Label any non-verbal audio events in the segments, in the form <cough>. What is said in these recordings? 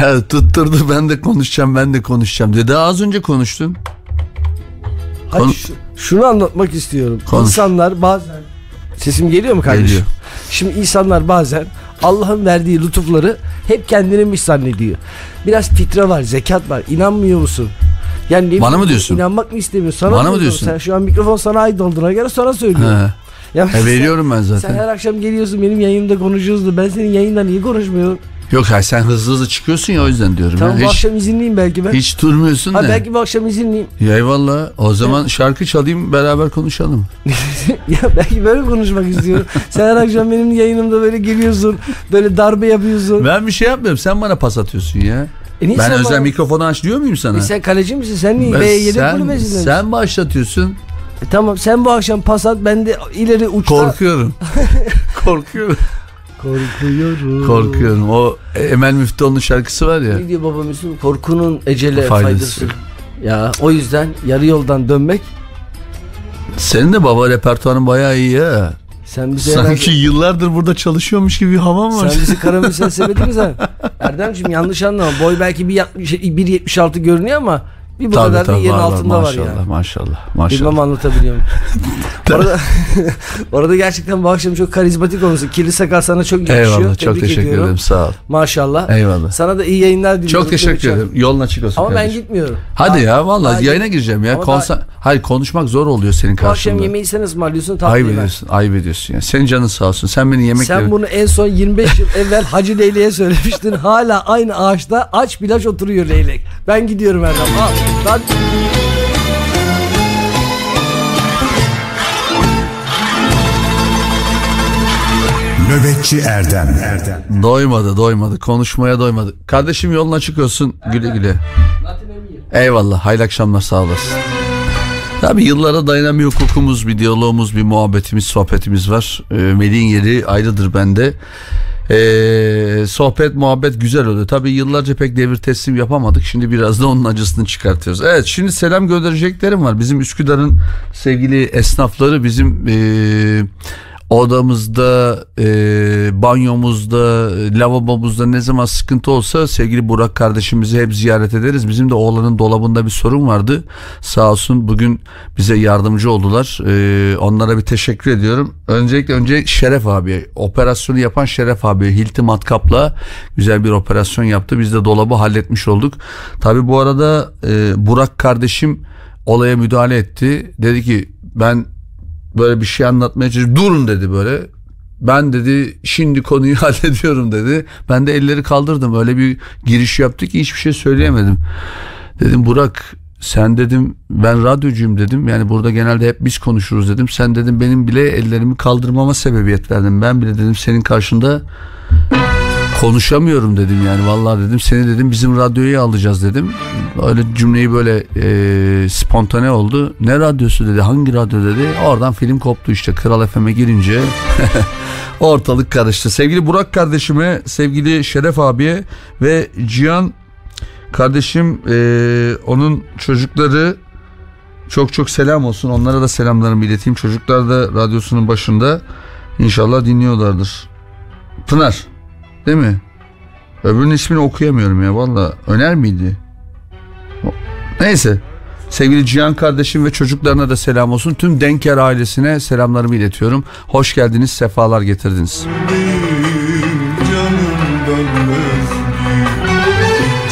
ya tutturdu ben de konuşacağım ben de konuşacağım dedi. Az önce konuştun. Hayır, Konu- şu- şunu anlatmak istiyorum. Konuş. İnsanlar bazen sesim geliyor mu kardeşim? Geliyor. Şimdi insanlar bazen Allah'ın verdiği lütufları hep kendininmiş zannediyor. Biraz fitre var, zekat var. İnanmıyor musun? Yani ne Bana mı diyorsun? İnanmak mı istemiyorsun? Sana Bana mı diyorsun? Sen şu an mikrofon sana ait olduğuna göre sana söylüyorum. He. Ya E, veriyorum ben zaten. sen her akşam geliyorsun benim yayınımda konuşuyoruz da ben senin yayında niye konuşmuyorum? Yok hayır sen hızlı hızlı çıkıyorsun ya o yüzden diyorum. Tamam ya. bu Hiç, akşam izinliyim belki ben. hiç durmuyorsun ha, da. belki bu akşam izinliyim. Ya eyvallah. O zaman şarkı çalayım beraber konuşalım. <laughs> ya belki böyle konuşmak istiyorum. Sen her akşam benim yayınımda böyle geliyorsun. Böyle darbe yapıyorsun. Ben bir şey yapmıyorum. Sen bana pas atıyorsun ya. E niye ben özel bana- mikrofonu aç diyor muyum sana? E sen kaleci misin? Sen niye? Ben- Ben, yedek sen, kulübesinden. sen başlatıyorsun. E tamam sen bu akşam pas at ben de ileri uçta. Korkuyorum. <laughs> Korkuyorum. Korkuyorum. Korkuyorum. O Emel Müftüoğlu'nun şarkısı var ya. Ne diyor baba Müslüm? Korkunun ecele Faydası. faydası. Ya o yüzden yarı yoldan dönmek Senin de baba repertuarın bayağı iyi ya. sen bize Sanki herhalde- yıllardır burada çalışıyormuş gibi bir havan var. Sen bizi <laughs> karamürsel sepeti mi sen? Erdemciğim yanlış anlama. Boy belki 1.76 görünüyor ama bir bu kadar da yerin altında var, maşallah, yani. Maşallah maşallah. Bilmem anlatabiliyor muyum? <laughs> orada, orada <laughs> gerçekten bu akşam çok karizmatik olmuşsun. Kirli sakal sana çok yakışıyor. Eyvallah çok Tebrik teşekkür ediyorum. ederim sağ ol. Maşallah. Eyvallah. Sana da iyi yayınlar diliyorum. Çok teşekkür ederim. Yolun açık olsun Ama ben kardeşim. gitmiyorum. Hadi Daha- ya vallahi daha- yayına gireceğim ya. Ama Konsa- Hayır konuşmak zor oluyor senin Bu akşam karşında. yemeği sen ısmarlıyorsun Ayıp tatlıyı ben. ediyorsun, ayıp ediyorsun ya. Senin canın sağ olsun. Sen beni yemekle... Sen bunu en son 25 yıl evvel Hacı Leylek'e söylemiştin. Hala aynı ağaçta aç plaj oturuyor leylek. Ben gidiyorum Erdem. Al. Ben... Nöbetçi Erdem Erdem Doymadı, doymadı. Konuşmaya doymadı. Kardeşim yolun açık olsun. Güle güle. Eyvallah. Hayırlı akşamlar sağ olasın. Tabii yıllara dayanan bir hukukumuz, bir diyalogumuz, bir muhabbetimiz, sohbetimiz var. Melih'in yeri ayrıdır bende. Ee, sohbet, muhabbet güzel oluyor. Tabii yıllarca pek devir teslim yapamadık. Şimdi biraz da onun acısını çıkartıyoruz. Evet şimdi selam göndereceklerim var. Bizim Üsküdar'ın sevgili esnafları bizim ee, odamızda, e, banyomuzda, e, lavabomuzda ne zaman sıkıntı olsa sevgili Burak kardeşimizi hep ziyaret ederiz. Bizim de oğlanın dolabında bir sorun vardı. Sağ olsun bugün bize yardımcı oldular. E, onlara bir teşekkür ediyorum. Öncelikle önce Şeref abi, operasyonu yapan Şeref abi Hilti Matkap'la güzel bir operasyon yaptı. Biz de dolabı halletmiş olduk. Tabi bu arada e, Burak kardeşim olaya müdahale etti. Dedi ki ben böyle bir şey anlatmaya çalışıyorum. Durun dedi böyle. Ben dedi şimdi konuyu <laughs> hallediyorum dedi. Ben de elleri kaldırdım. Öyle bir giriş yaptı ki hiçbir şey söyleyemedim. Dedim Burak sen dedim ben radyocuyum dedim. Yani burada genelde hep biz konuşuruz dedim. Sen dedim benim bile ellerimi kaldırmama sebebiyet verdin. Ben bile dedim senin karşında konuşamıyorum dedim yani. Vallahi dedim seni dedim bizim radyoya alacağız dedim. Öyle cümleyi böyle e, spontane oldu. Ne radyosu dedi hangi radyo dedi? Oradan film koptu işte. Kral FM'e girince <laughs> ortalık karıştı. Sevgili Burak kardeşime sevgili Şeref abiye ve Cihan kardeşim e, onun çocukları çok çok selam olsun. Onlara da selamlarımı ileteyim. Çocuklar da radyosunun başında. İnşallah dinliyorlardır. Pınar Değil mi? Öbürünün ismini okuyamıyorum ya valla. Öner miydi? Neyse. Sevgili Cihan kardeşim ve çocuklarına da selam olsun. Tüm Denker ailesine selamlarımı iletiyorum. Hoş geldiniz, sefalar getirdiniz.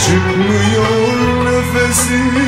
Çıkmıyor nefesim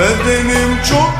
Bedenim çok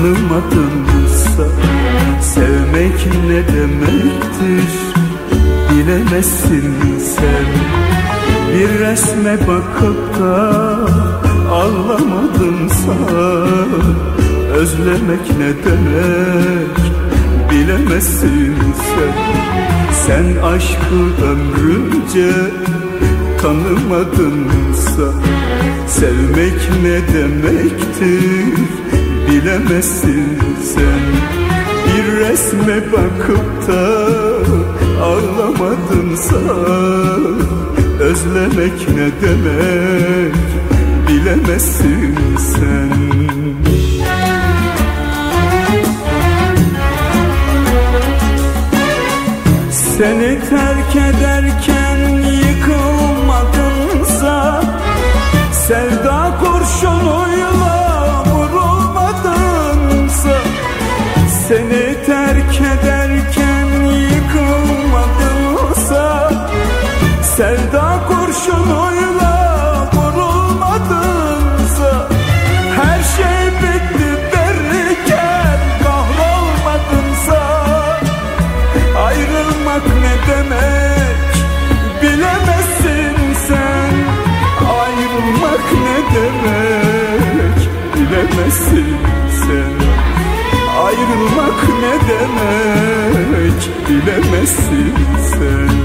tanımadınsa Sevmek ne demektir? Bilemezsin sen. Bir resme bakıp da ağlamadınsa Özlemek ne demek? Bilemezsin sen. Sen aşkı ömrünce tanımadınsa Sevmek ne demektir bilemezsin sen. Bir resme bakıp da ağlamadınsa Özlemek ne demek bilemezsin sen. Seni terk ederken Ayrılmak ne demek? Bilemezsin sen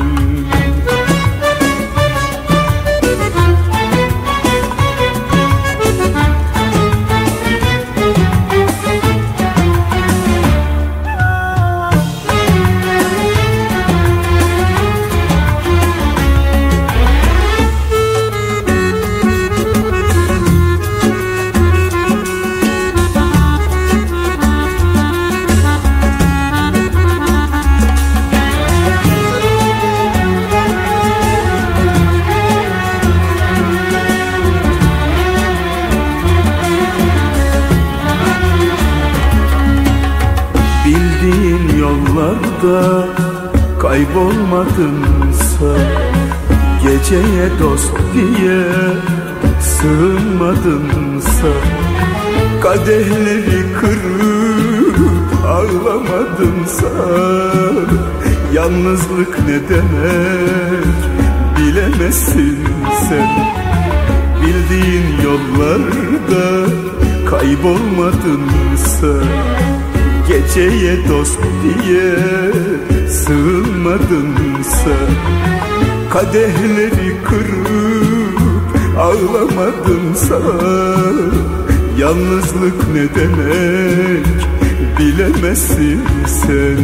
Geceye dost diye sığınmadınsa Kadehleri kırıp ağlamadınsa Yalnızlık ne demek bilemezsin sen. Bildiğin yollarda kaybolmadınsa Geceye dost diye sığınmadınsa Kadehleri kırıp ağlamadınsa Yalnızlık ne demek bilemezsin sen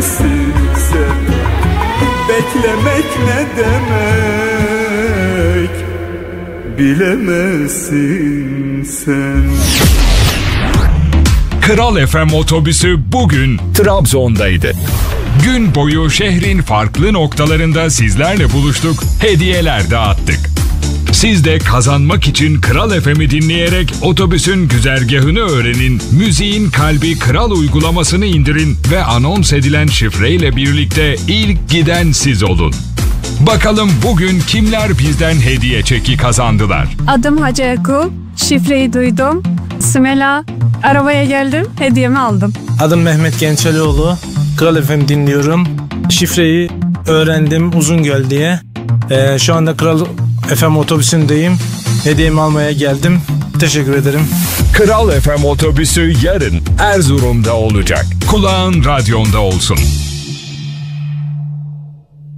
sen Beklemek ne demek bilemezsin sen Kral FM otobüsü bugün Trabzon'daydı. Gün boyu şehrin farklı noktalarında sizlerle buluştuk, hediyeler dağıttık. Siz de kazanmak için Kral FM'i dinleyerek otobüsün güzergahını öğrenin, müziğin kalbi Kral uygulamasını indirin ve anons edilen şifreyle birlikte ilk giden siz olun. Bakalım bugün kimler bizden hediye çeki kazandılar? Adım Hacı Erkul. Şifreyi duydum. Sümela arabaya geldim. Hediyemi aldım. Adım Mehmet Gençalioğlu. Kral FM dinliyorum. Şifreyi öğrendim Uzungöl diye. Ee, şu anda Kral FM otobüsündeyim. Hediyemi almaya geldim. Teşekkür ederim. Kral FM otobüsü yarın Erzurum'da olacak. Kulağın radyonda olsun.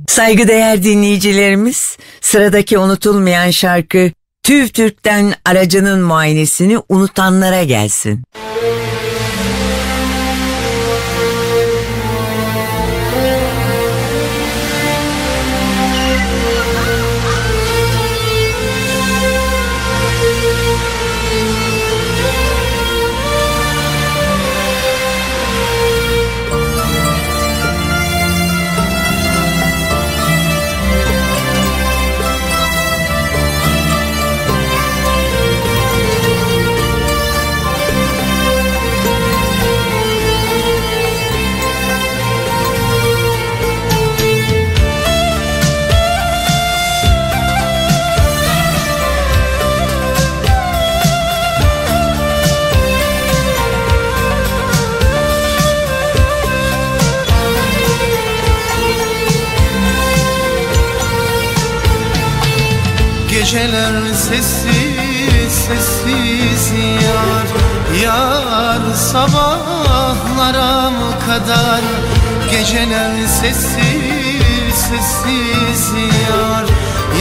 Saygıdeğer dinleyicilerimiz, sıradaki unutulmayan şarkı TÜV TÜRK'ten aracının muayenesini unutanlara gelsin. Geceler sessiz sessiz yar. Yar sabahlara kadar? Geceler sessiz sessiz yar.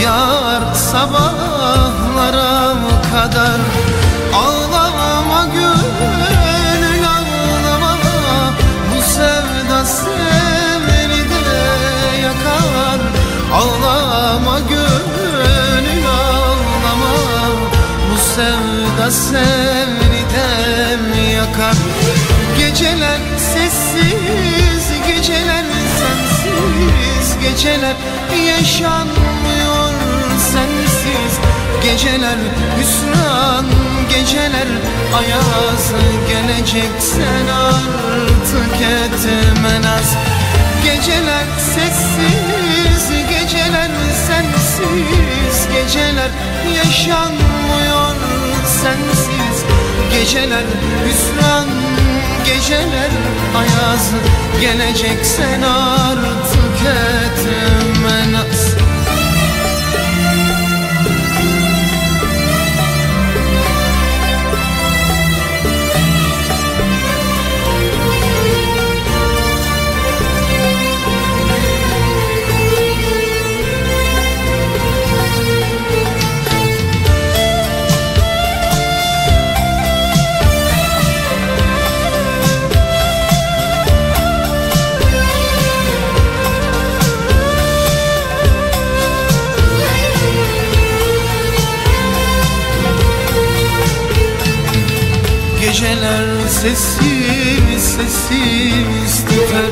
Yar sabahlara kadar de yakar. Geceler sessiz, geceler sensiz. Geceler yaşanmıyor sensiz. Geceler hüsran, geceler ayaz. Gelecek sen artık etme naz Geceler sessiz, geceler sensiz. Geceler yaşanmıyor sensiz. Geceler hüsran, geceler ayaz. Gelecek sen artık etme naz Geceler sessiz sessiz tüter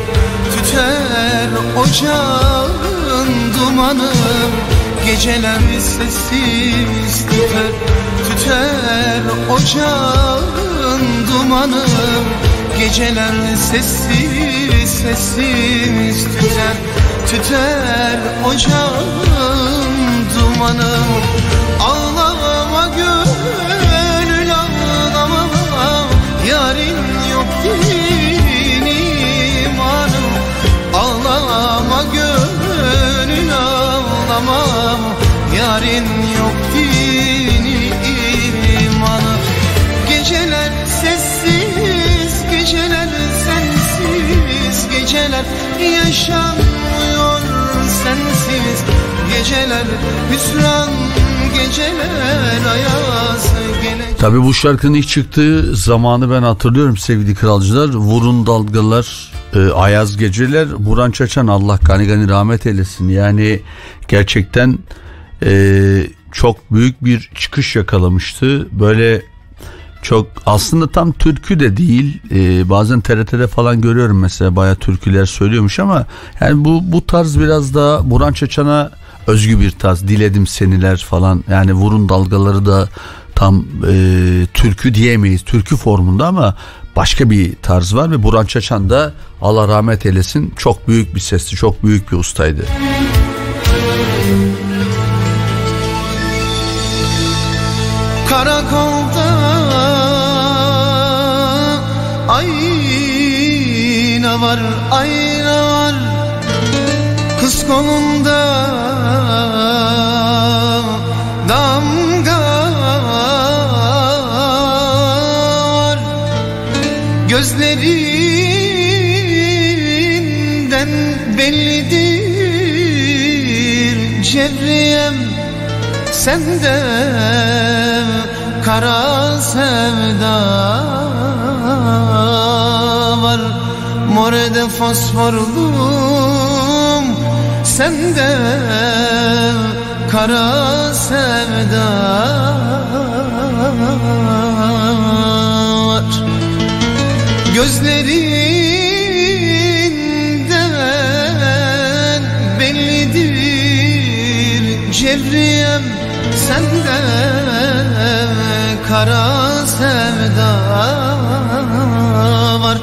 Tüter ocağın dumanı. Geceler sessiz tüter Tüter ocağın dumanı. Geceler sessiz sessiz tüter Tüter ocağın dumanı. Ağlama gönül Din imanım Ağlama gönül ağlama. Yarın yok din imanı. Geceler sessiz Geceler sensiz. Geceler yaşanmıyor sensiz. Geceler hüsran Geceler ayaz Gele Tabii bu şarkının ilk çıktığı zamanı ben hatırlıyorum sevgili kralcılar. Vurun dalgalar, e, ayaz geceler, Buran Çaçan Allah gani gani rahmet eylesin. Yani gerçekten e, çok büyük bir çıkış yakalamıştı. Böyle çok aslında tam türkü de değil. E, bazen TRT'de falan görüyorum mesela baya türküler söylüyormuş ama yani bu bu tarz biraz daha Buran Çaçan'a özgü bir tarz. Diledim seniler falan. Yani vurun dalgaları da tam e, türkü diyemeyiz. Türkü formunda ama başka bir tarz var ve Buran Çaçan da Allah rahmet eylesin çok büyük bir sesli, çok büyük bir ustaydı. Karakolda ayna var ayna var Kız kolunda Cevriyem sende kara sevda var. Morede fosforlum sende kara sevda var. Gözlerinden Cevriyem sende kara sevda var.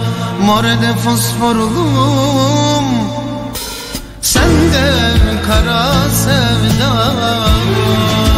Morede fosforlum sende kara sevda var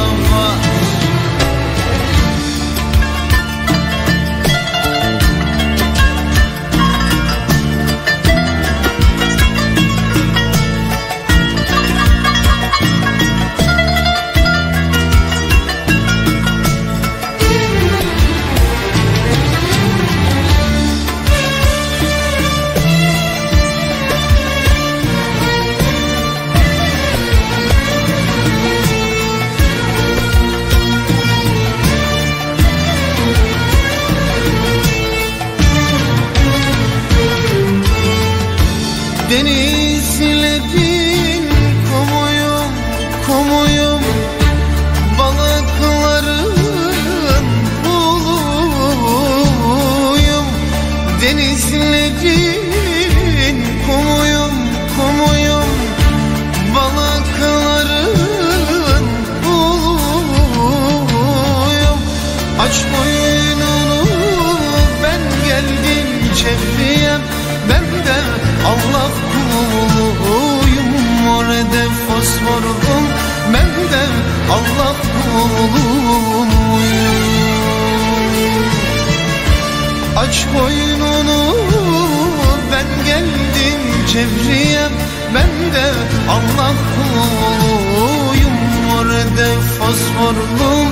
geldim çevriyem Ben de Allah kuluyum Orada fosforum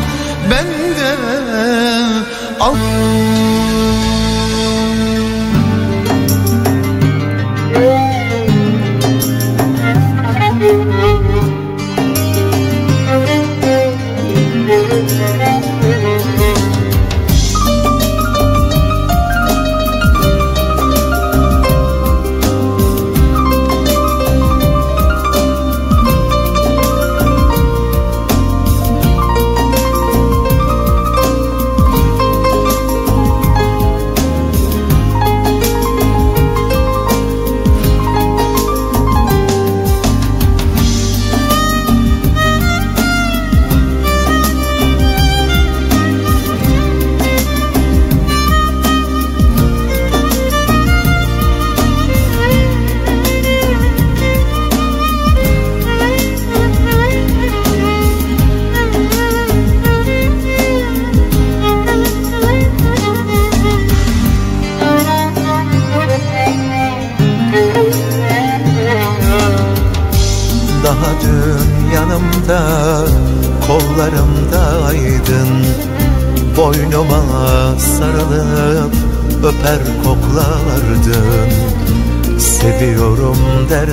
Ben de Allah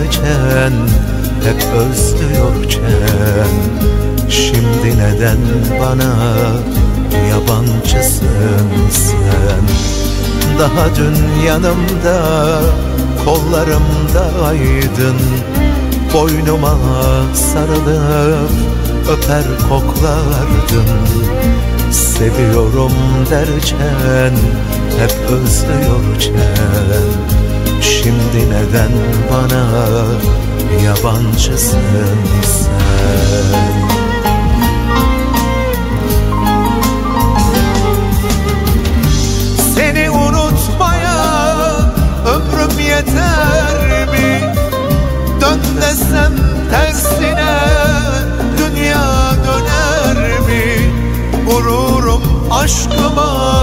derken hep özlüyorken. Şimdi neden bana yabancısın sen? Daha dün yanımda kollarımdaydın Boynuma sarılıp öper koklardın. Seviyorum derken hep özlüyorken Şimdi neden bana yabancısın sen Seni unutmaya ömrüm yeter mi? Dön desem tersine dünya döner mi? Gururum aşkıma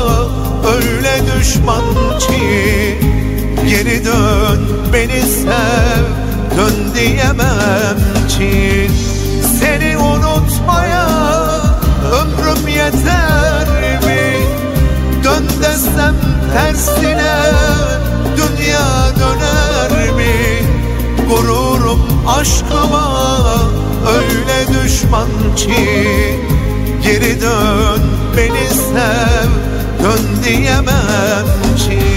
öyle düşman ki Geri dön beni sev. Dön diyemem ki. Seni unutmaya ömrüm yeter mi? Dön desem tersine dünya döner mi? Gururum aşkıma öyle düşman ki. Geri dön beni sev. Dön diyemem ki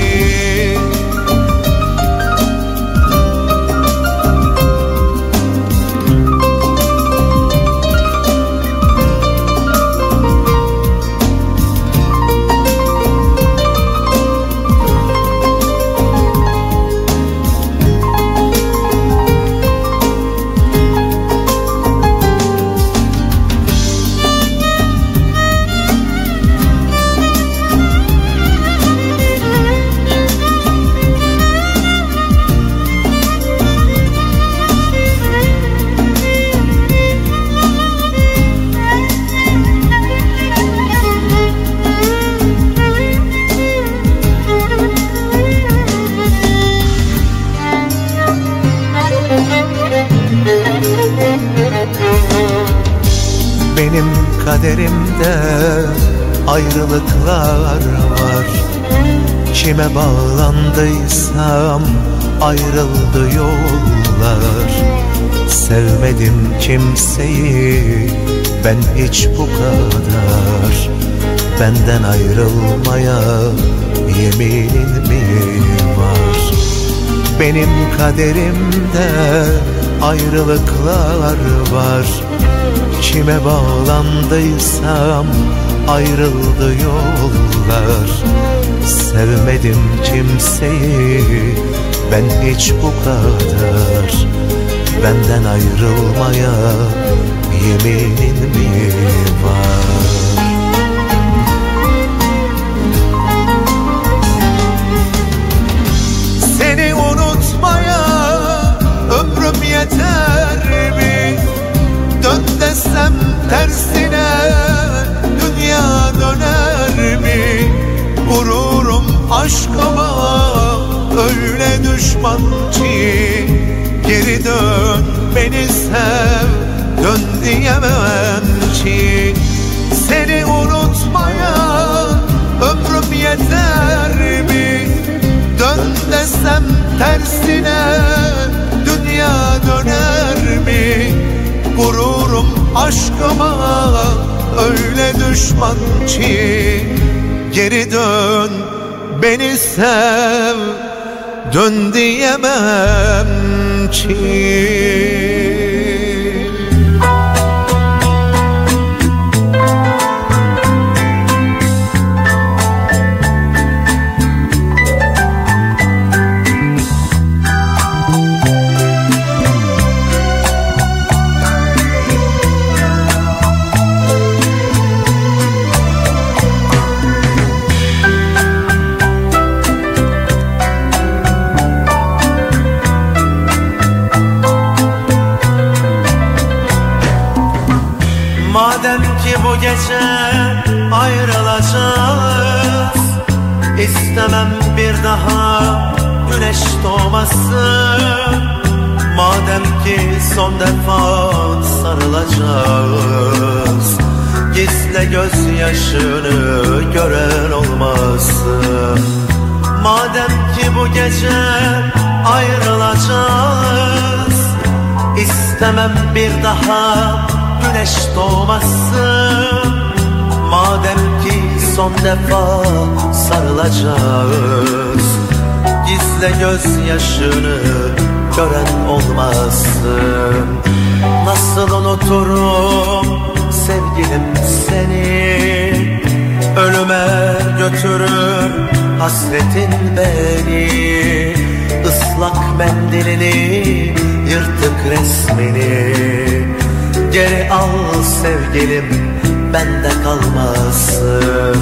kaderimde ayrılıklar var. Kime bağlandıysam ayrıldı yollar. Sevmedim kimseyi ben hiç bu kadar. Benden ayrılmaya yeminin mi var? Benim kaderimde ayrılıklar var Kime bağlandıysam ayrıldı yollar. Sevmedim kimseyi ben hiç bu kadar. Benden ayrılmaya yeminin mi var ki Geri dön beni sev dön diyemem ki Seni unutmaya ömrüm yeter mi? Dön desem tersine dünya döner mi? Gururum aşkıma öyle düşman ki Geri dön beni sev dön diyemem ki daha güneş doğmasın Madem ki son defa sarılacağız Gizle gözyaşını gören olmasın. Madem ki bu gece ayrılacağız İstemem bir daha güneş doğmasın Madem ki son defa sarılacağız Gizle gözyaşını gören olmasın Nasıl unuturum sevgilim seni? Ölüme götürür hasretin beni. Islak mendilini yırtık resmini. Geri al sevgilim bende kalmasın.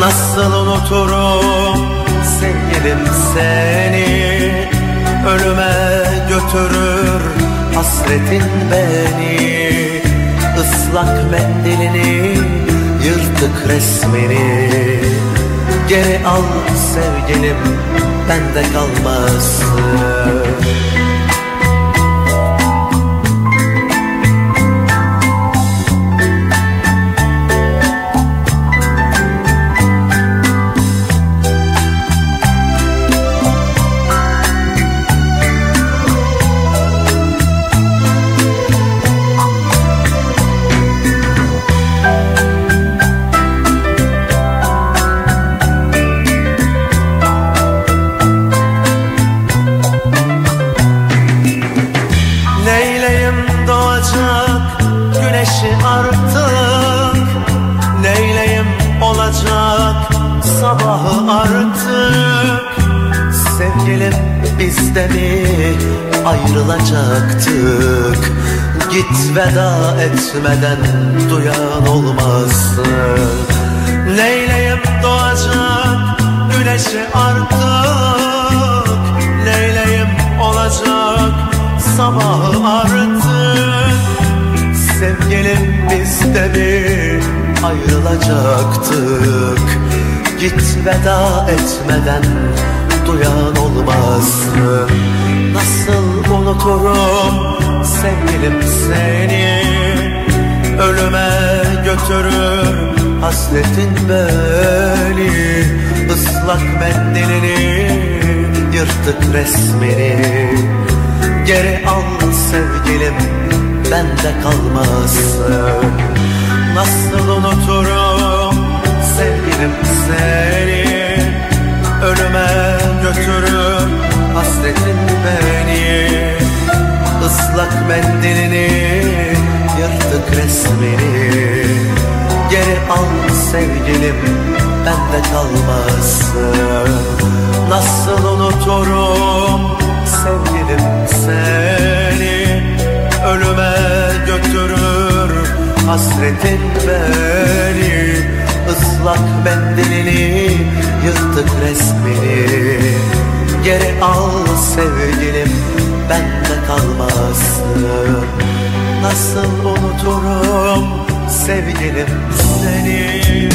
Nasıl unuturum sevgilim seni. Ölüme götürür hasretin beni. Islak mendilini yırtık resmini. Geri al sevgilim bende kalmasın ayrılacaktık Git veda etmeden duyan olmasın Neyleyim doğacak güneşi artık. Neyleyim olacak sabahı artık. Sevgilim biz de mi ayrılacaktık. Git veda etmeden duyan olmasın. Nasıl unuturum sevgilim seni? Ölüme götürür hasretin beni. Islak mendilini yırtık resmini. Geri al sevgilim bende kalmasın. Nasıl unuturum sevgilim seni Ölüme götürür hasretin beni. Islak mendilini yırtık resmini. Geri al sevgilim bende kalmasın. Nasıl unuturum sevgilim seni? Ölüme götürür hasretin beni Islak mendilini yırtık resmini. Geri al sevgilim bende kalmasın. Nasıl unuturum sevgilim seni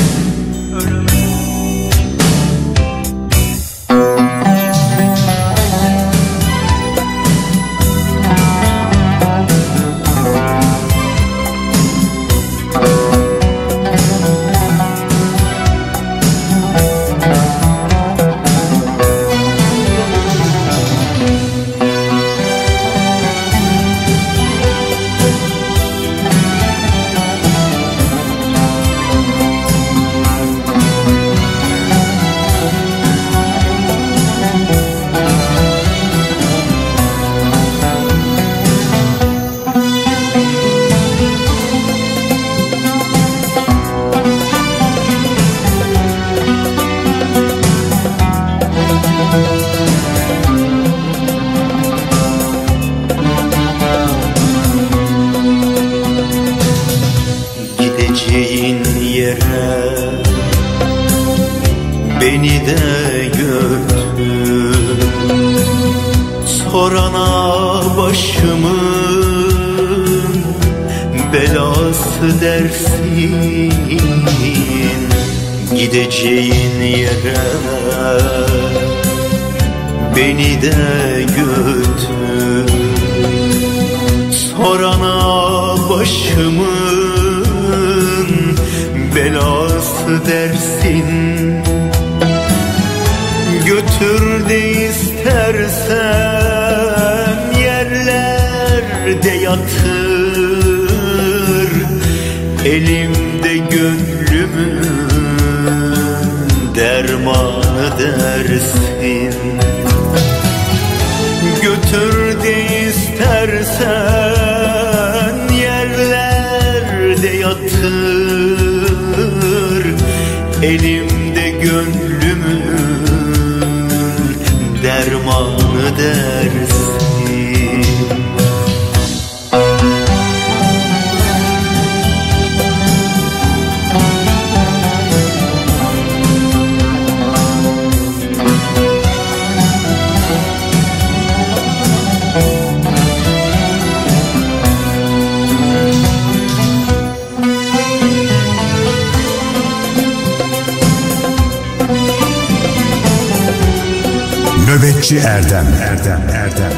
Nöbetçi Erdem. Erdem Erdem.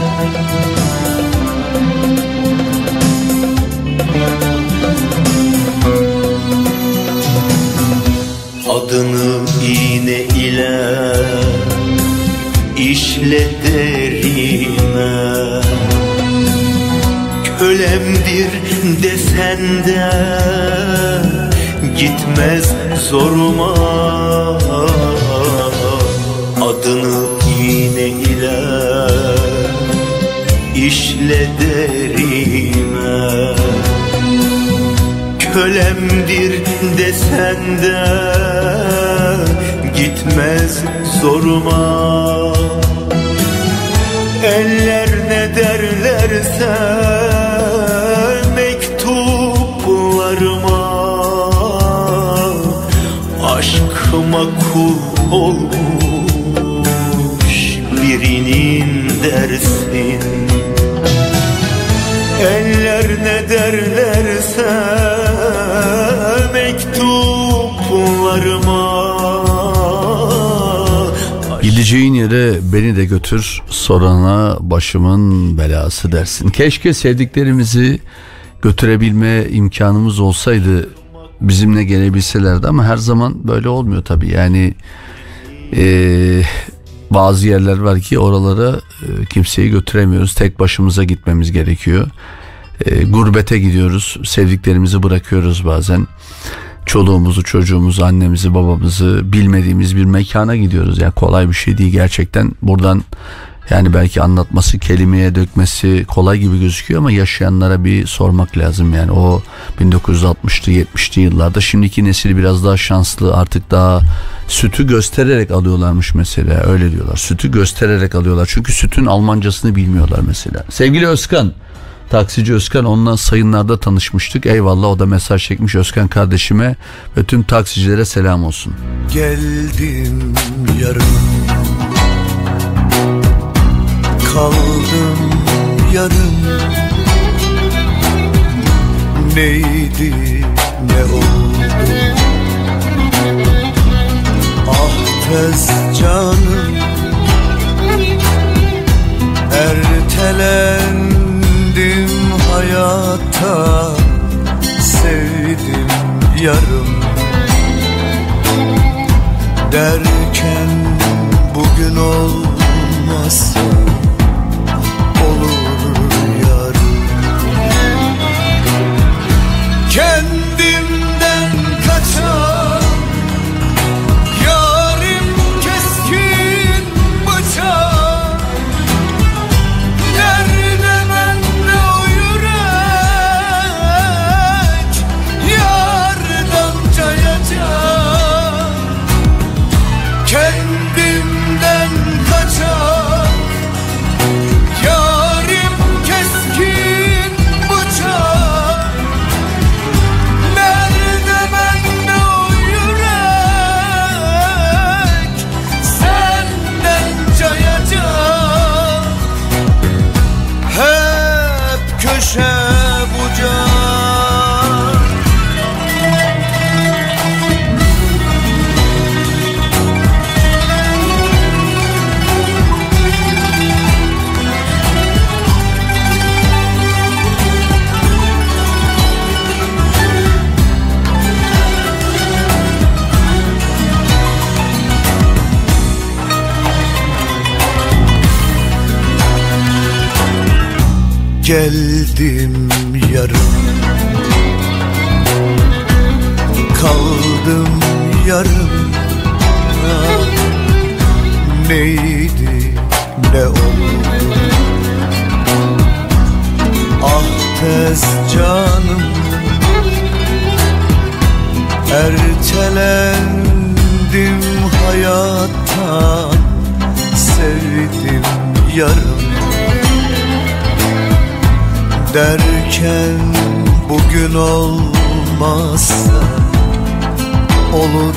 Adını iğne ile işle derime. Kölemdir desen de gitmez zoruma. Adını işle derime. Kölemdir desen de gitmez zoruma. Eller ne derlerse mektuplarıma. Aşkıma kul olmuş Eller ne derlerse mektuplarıma Gideceğin yere beni de götür sorana başımın belası dersin. Keşke sevdiklerimizi götürebilme imkanımız olsaydı bizimle gelebilselerdi ama her zaman böyle olmuyor tabii. Yani eee, bazı yerler var ki oralara e, kimseyi götüremiyoruz. Tek başımıza gitmemiz gerekiyor. E, gurbete gidiyoruz. Sevdiklerimizi bırakıyoruz bazen. Çoluğumuzu, çocuğumuzu, annemizi, babamızı bilmediğimiz bir mekana gidiyoruz. Yani kolay bir şey değil gerçekten. Buradan yani belki anlatması, kelimeye dökmesi kolay gibi gözüküyor ama yaşayanlara bir sormak lazım. Yani o 1960'lı 70'li yıllarda şimdiki nesil biraz daha şanslı artık daha sütü göstererek alıyorlarmış mesela öyle diyorlar. Sütü göstererek alıyorlar çünkü sütün Almancasını bilmiyorlar mesela. Sevgili Özkan Taksici Özkan onunla sayınlarda tanışmıştık. Eyvallah o da mesaj çekmiş. Özkan kardeşime ve tüm taksicilere selam olsun. Geldim yarım Kaldım yarım Neydi ne oldu? Ah tez canım. Ertelendim hayata Sevdim yarım. Derken bugün olmazsa geldim Derken bugün olmazsa Olur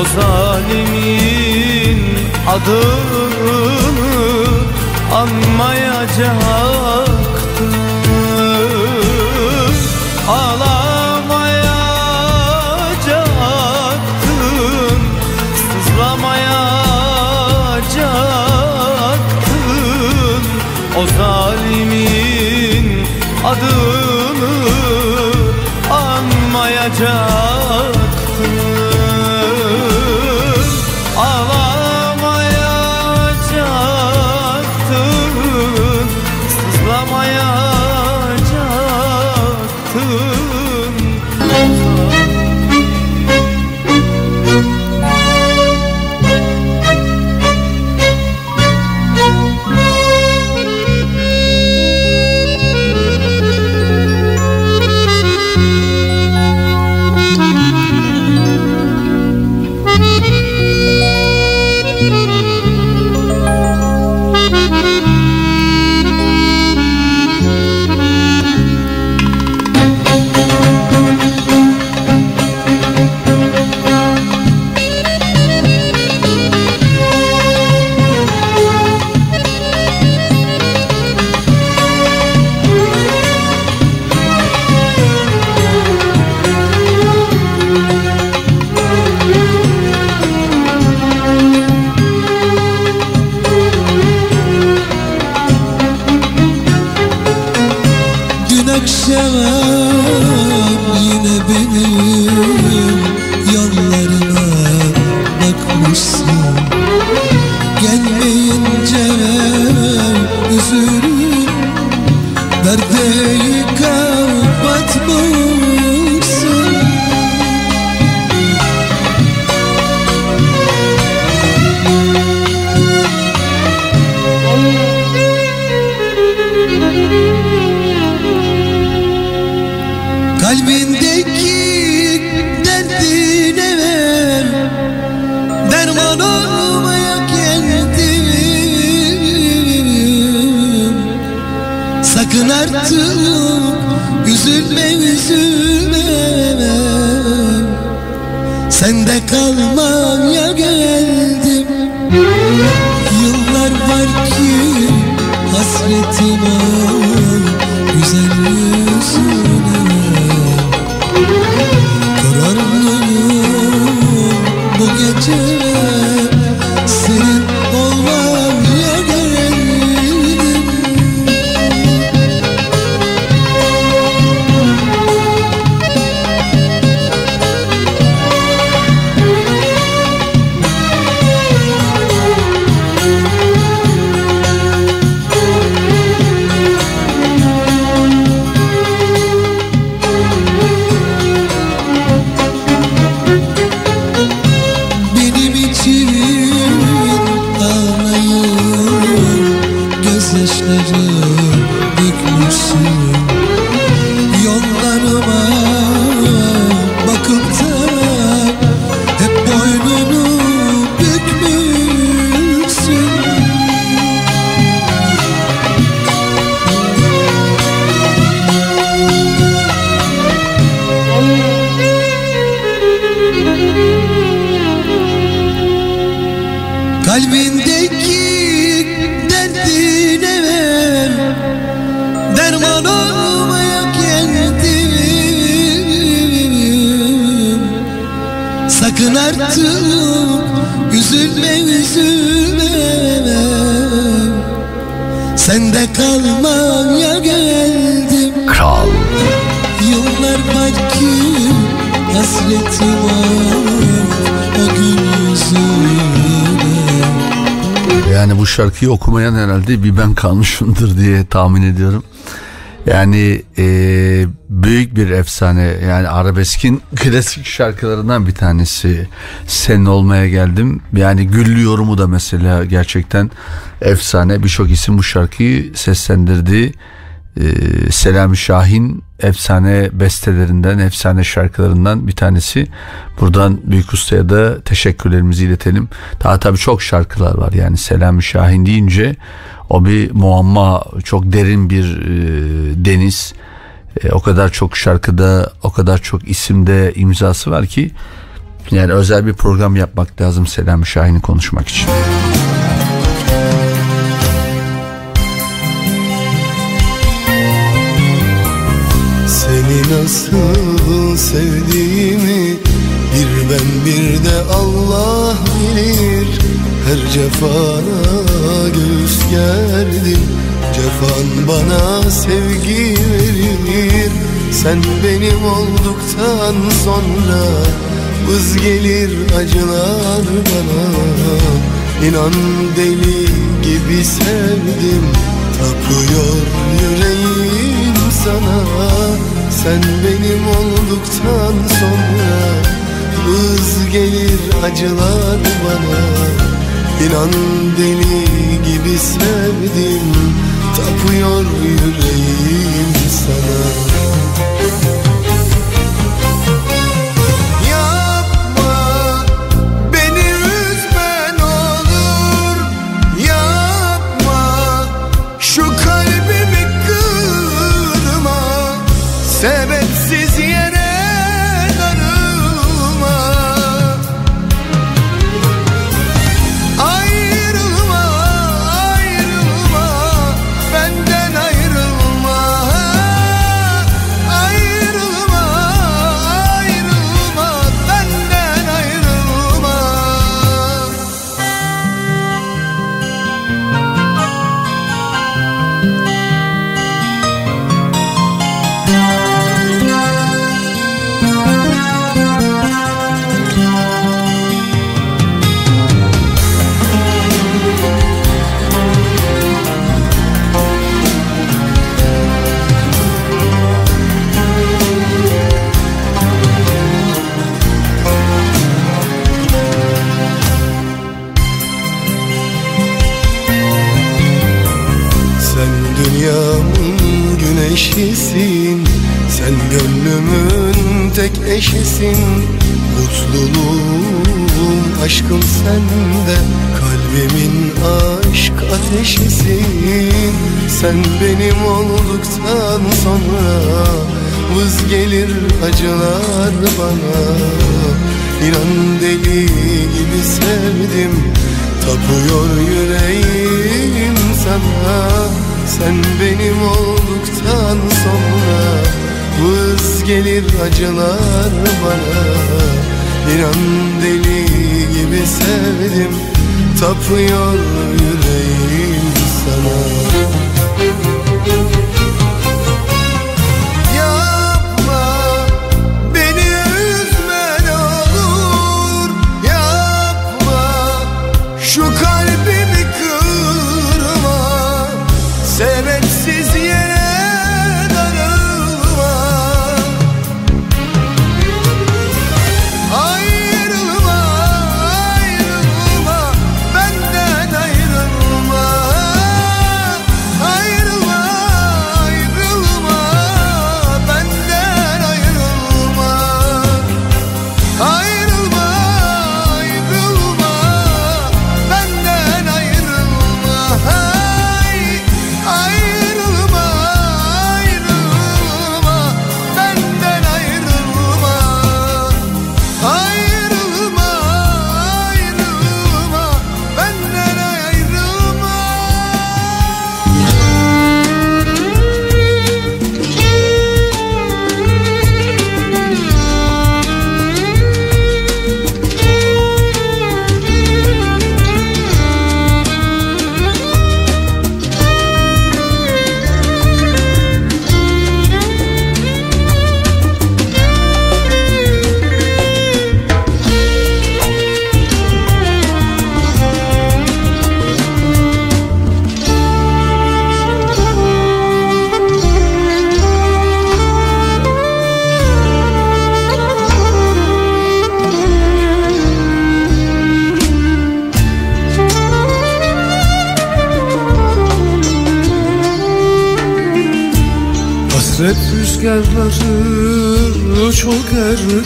O zalimin adını anmayacaktın Ağlamayacaktın Kalbindeki derdine ver? Derman olmaya kendim Sakın artık üzülme üzülme. Sende kalmam ya geldim. Kral. Yıllar yani bu şarkıyı okumayan herhalde bir ben kalmışımdır diye tahmin ediyorum. Yani e, büyük bir efsane yani arabeskin <laughs> klasik şarkılarından bir tanesi Senin olmaya geldim. Yani Güllü yorumu da mesela gerçekten efsane birçok isim bu şarkıyı seslendirdi. E, Selami Şahin efsane bestelerinden efsane şarkılarından bir tanesi. Buradan Büyük Usta'ya da teşekkürlerimizi iletelim. Daha tabii çok şarkılar var yani Selami Şahin deyince o bir muamma çok derin bir e, deniz. E, o kadar çok şarkıda o kadar çok isimde imzası var ki yani özel bir program yapmak lazım Selami Şahin'i konuşmak için. Nasıl sevdiğimi Bir ben bir de Allah bilir. Her cefana göğüs gerdim Cefan bana sevgi verir. Sen benim olduktan sonra Vız gelir acılar bana. İnan deli gibi sevdim. Tapıyor yüreğim sana Sen benim olduktan sonra Vız gelir acılar bana. İnan deli gibi sevdim Tapıyor yüreğim sana tek eşisin Mutluluğum aşkım sende. Kalbimin aşk ateşisin Sen benim olduktan sonra Vız gelir acılar bana. İnan deli gibi sevdim Tapıyor yüreğim sana. Sen benim olduktan sonra Vız gelir acılar bana. İnan deli gibi sevdim. Tapıyor yüreğim sana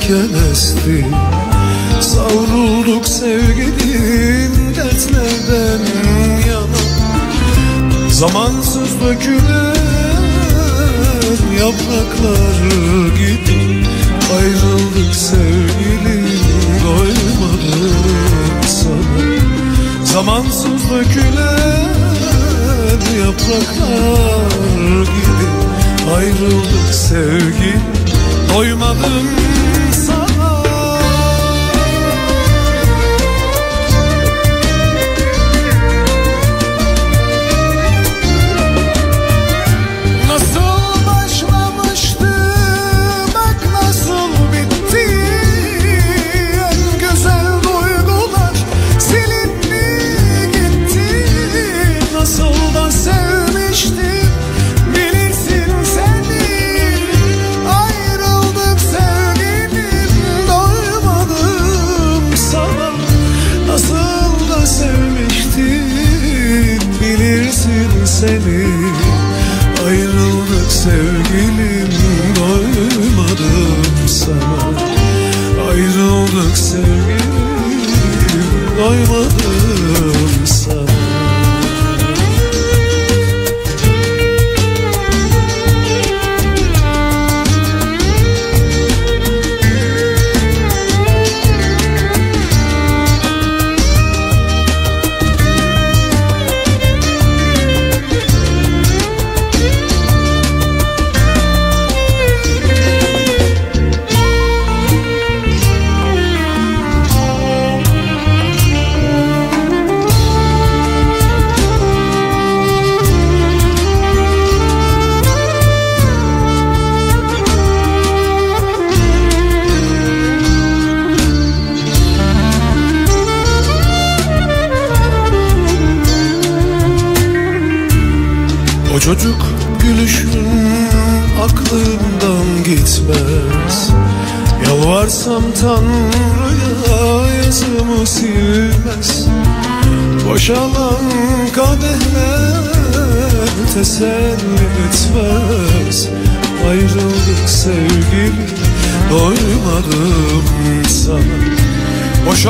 diken Savrulduk sevgilim dertlerden yana Zamansız dökülen yapraklar gibi Ayrıldık sevgilim doymadım sana. Zamansız dökülen yapraklar gibi Ayrıldık sevgilim Doymadım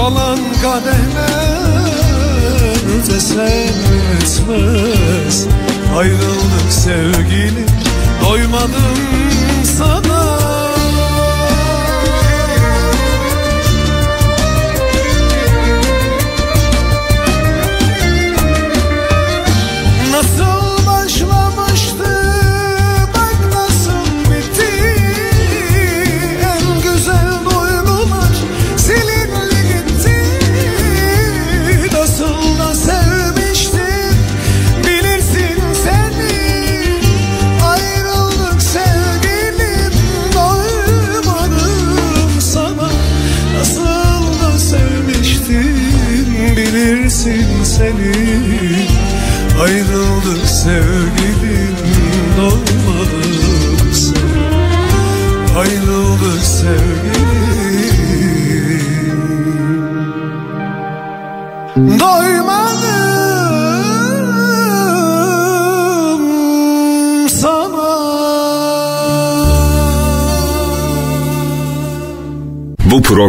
Alan kadehler Ötesen ötmez Ayrıldık sevgilim Doymadım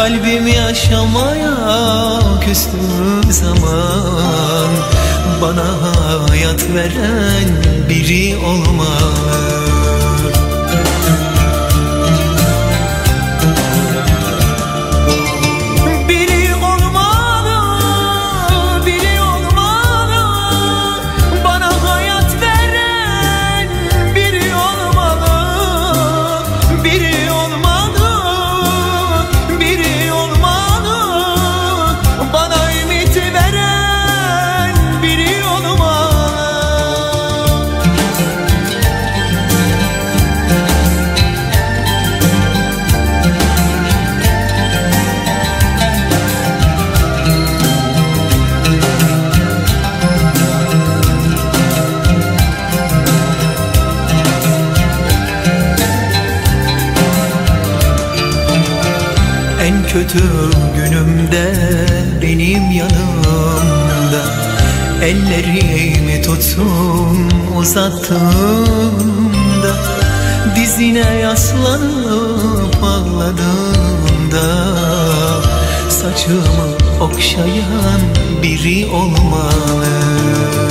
Kalbim yaşamaya küstüm zaman Bana hayat veren biri olmalı tutun uzattığımda Dizine yaslanıp ağladığımda Saçımı okşayan biri olmalı.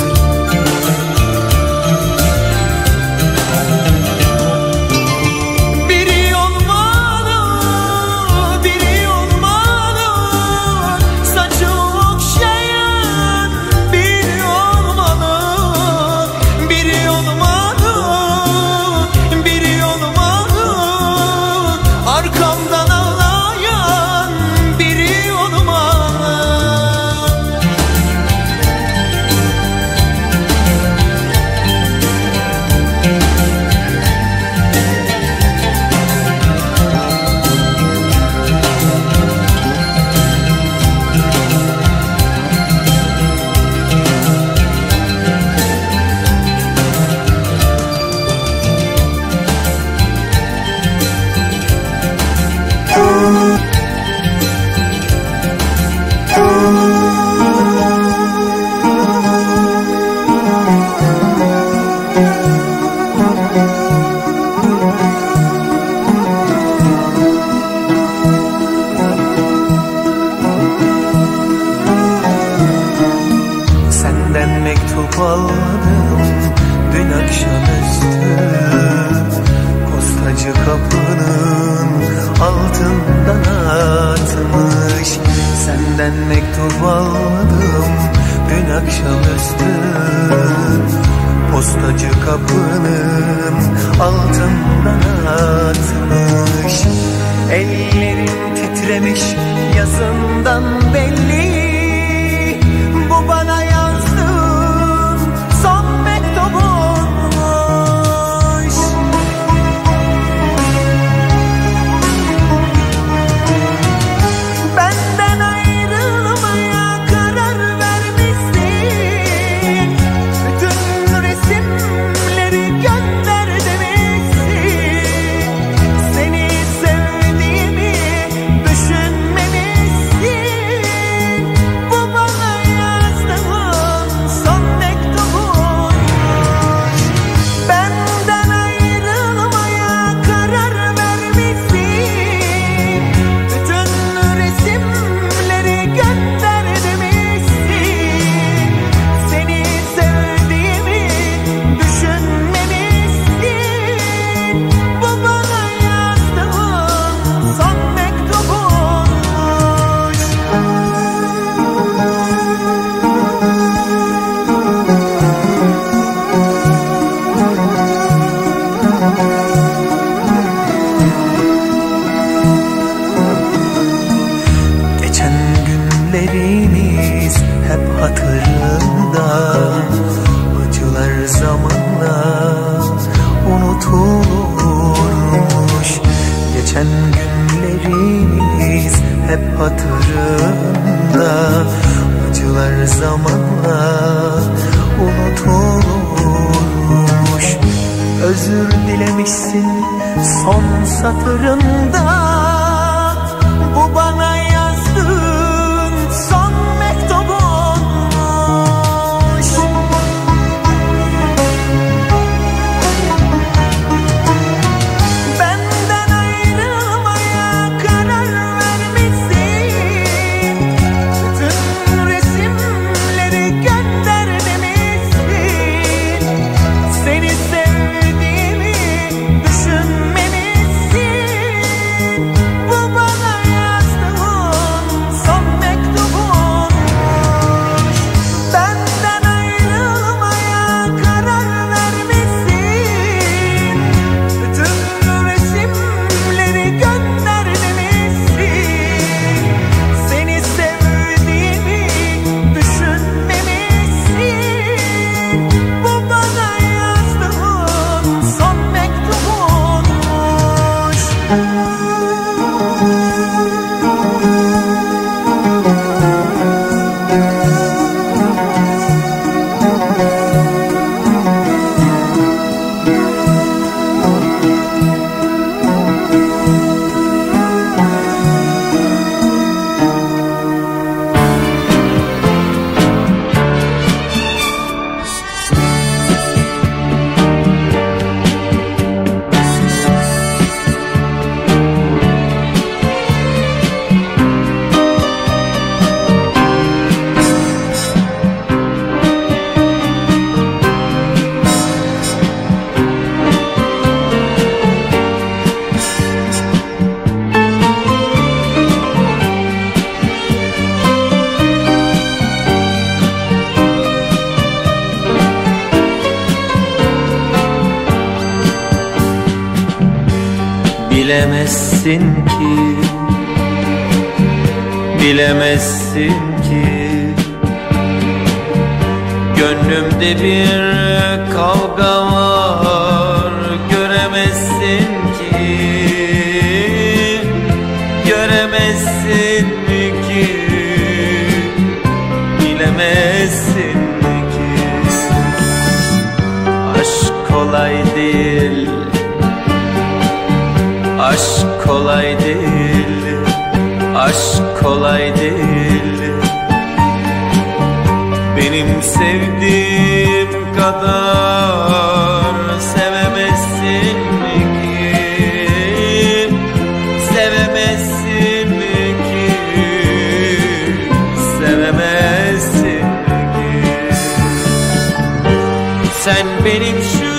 Sen benim şu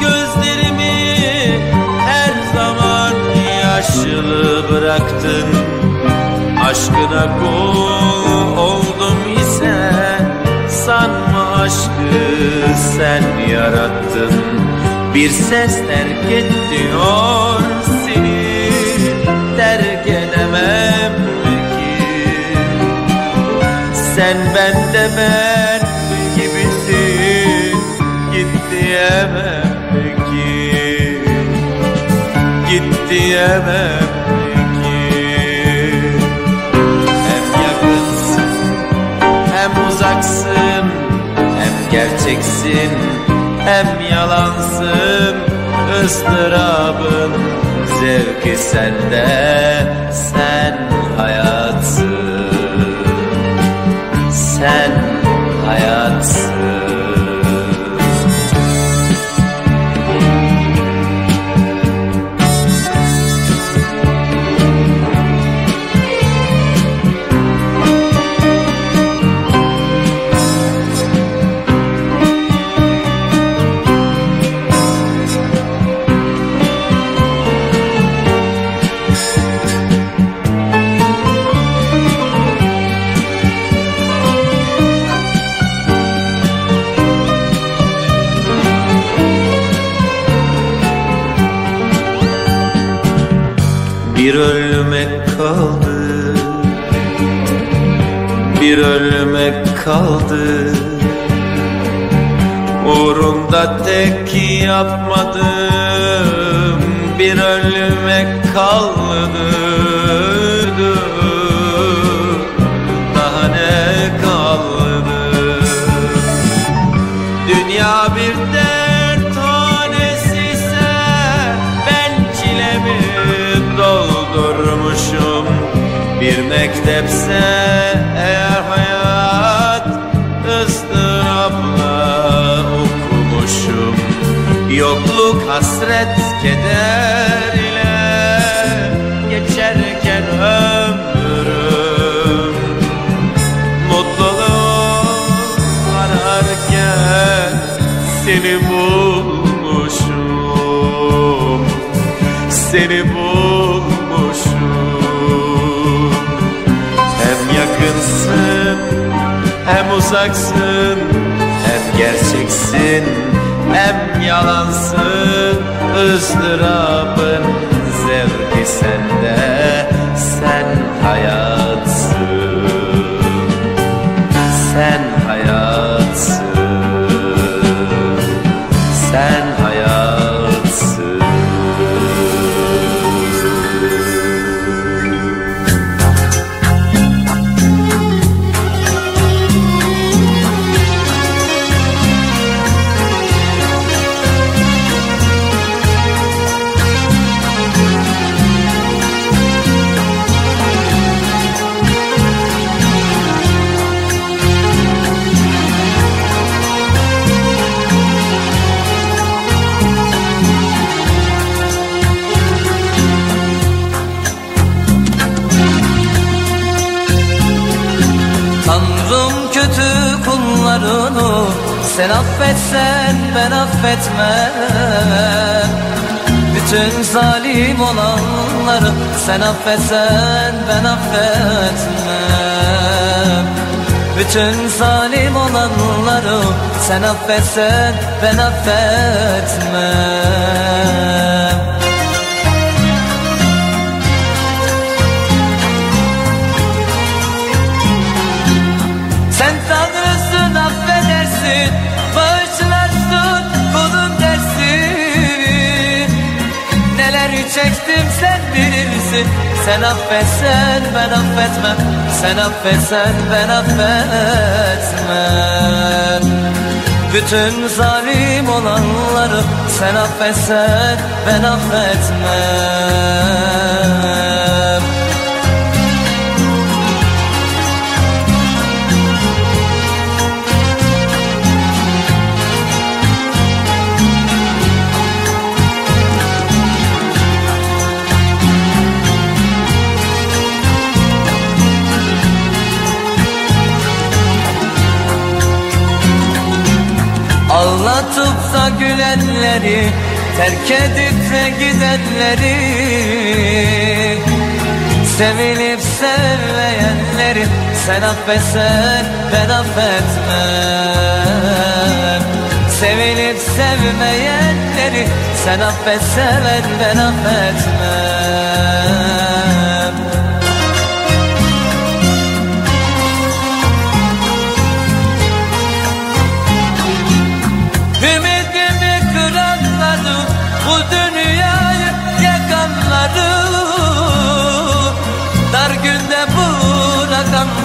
gözlerimi her zaman yaşlı bıraktın. Aşkına kul oldum ise sanma aşkı sen yarattın. Bir ses terk et diyor seni terk edemem ki. Sen bende ben diyemem ki Git diyemem ki Hem yakınsın hem uzaksın Hem gerçeksin hem yalansın. Istırabın zevki sende Sen kaldı. Uğrunda tek yapmadım Bir ölmek kaldı. Daha ne kaldı? Dünya bir dert tanesi ise Ben çilemi doldurmuşum. Bir mektepse eğer hasret keder ile geçerken ömrüm. Mutluluk ararken seni bulmuşum. Seni bulmuşum. Hem yakınsın hem uzaksın Hem gerçeksin hem yalansın ızdırabın zevki sende Sen hayatsın kötü kullarını. Sen affetsen ben affetmem. Bütün zalim olanları Sen affetsen ben affetmem. Bütün zalim olanları Sen affetsen ben affetmem çektim sen bilirsin. Sen affetsen ben affetmem. Sen affetsen ben affetmem. Bütün zalim olanları sen affetsen ben affetmem Ağlatıp da gülenleri Terk edip de gidenleri Sevilip sevmeyenleri Sen affetsen ben affetmem. Sevilip sevmeyenleri Sen affetsen ben affetmem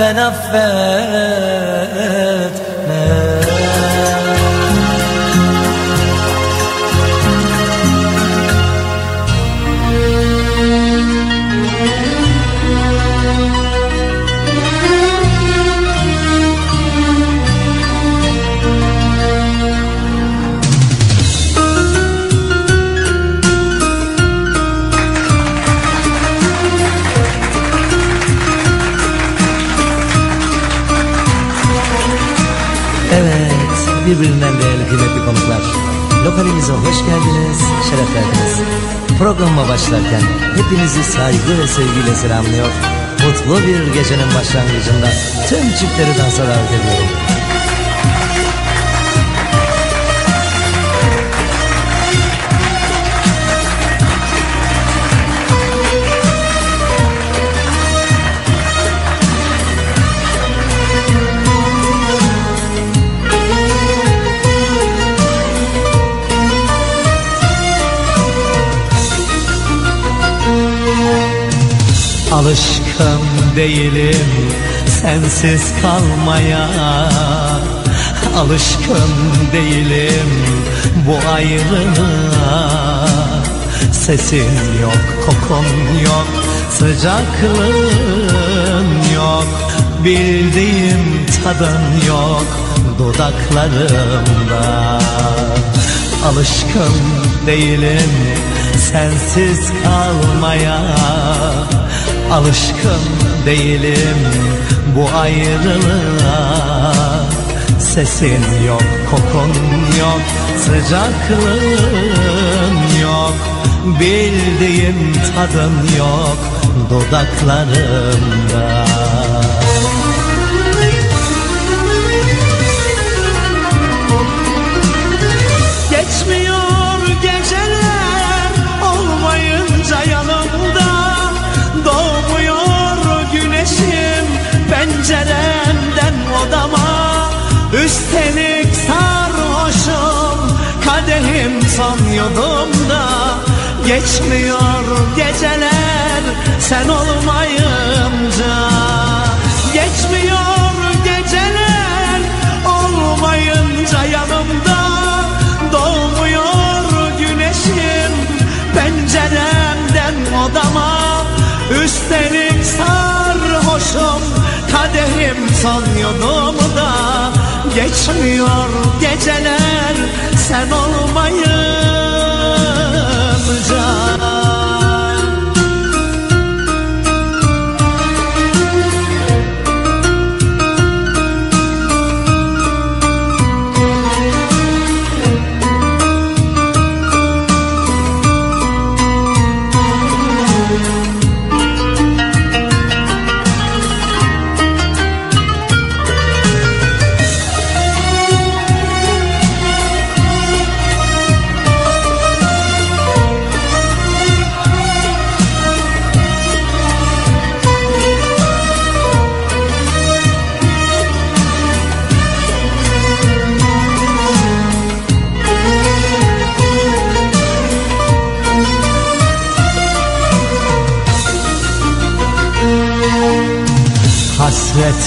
ben birbirinden değerli kıymetli konuklar. Lokalimize hoş geldiniz, şeref verdiniz. Programa başlarken hepinizi saygı ve sevgiyle selamlıyor. Mutlu bir gecenin başlangıcında tüm çiftleri dansa davet ediyorum. Alışkın değilim sensiz kalmaya. Alışkın değilim bu ayrılığa. Sesin yok, kokun yok, sıcaklığın yok. Bildiğim tadın yok dudaklarımda. Alışkın değilim sensiz kalmaya Alışkın değilim bu ayrılığa. Sesin yok, kokun yok, sıcaklığın yok. Bildiğim tadın yok dudaklarımda kadehim son yudumda Geçmiyor geceler sen olmayınca. Geçmiyor geceler olmayınca yanımda. Doğmuyor güneşim penceremden odama. Üstelik sarhoşum kadehim son yudumda Geçmiyor geceler sen olmayınca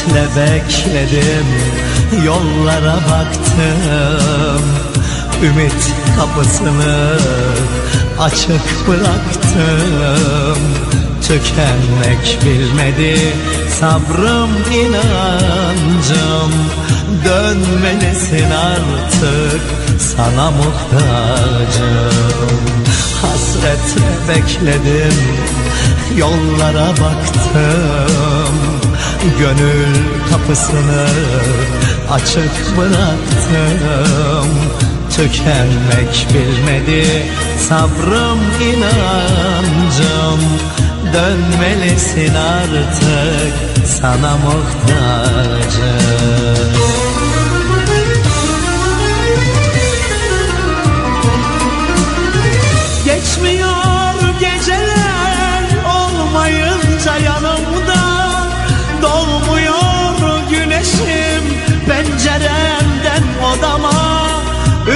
Hasretle bekledim Yollara baktım Ümit kapısını açık bıraktım. Tükenmek bilmedi sabrım inancım. Dönmelisin artık sana muhtacım. Hasretle bekledim yollara baktım Gönül kapısını açık bıraktım. Tükenmek bilmedi sabrım inancım. Dönmelisin artık sana muhtacım odama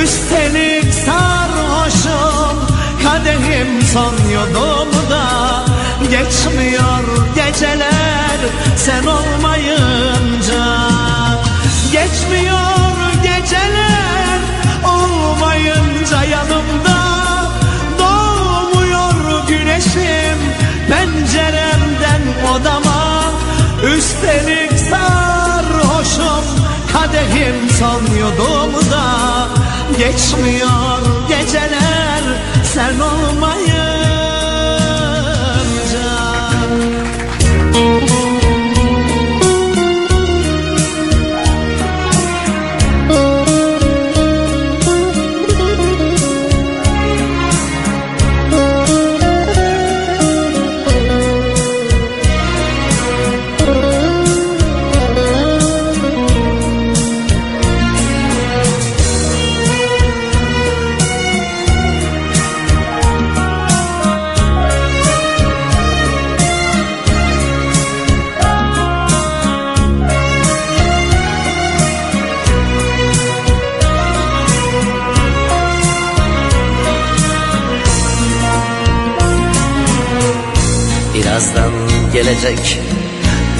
Üstelik sarhoşum kadehim son yudumda Geçmiyor geceler sen olmayınca kadehim son yudumda Geçmiyor geceler? Sen olmayınca gelecek.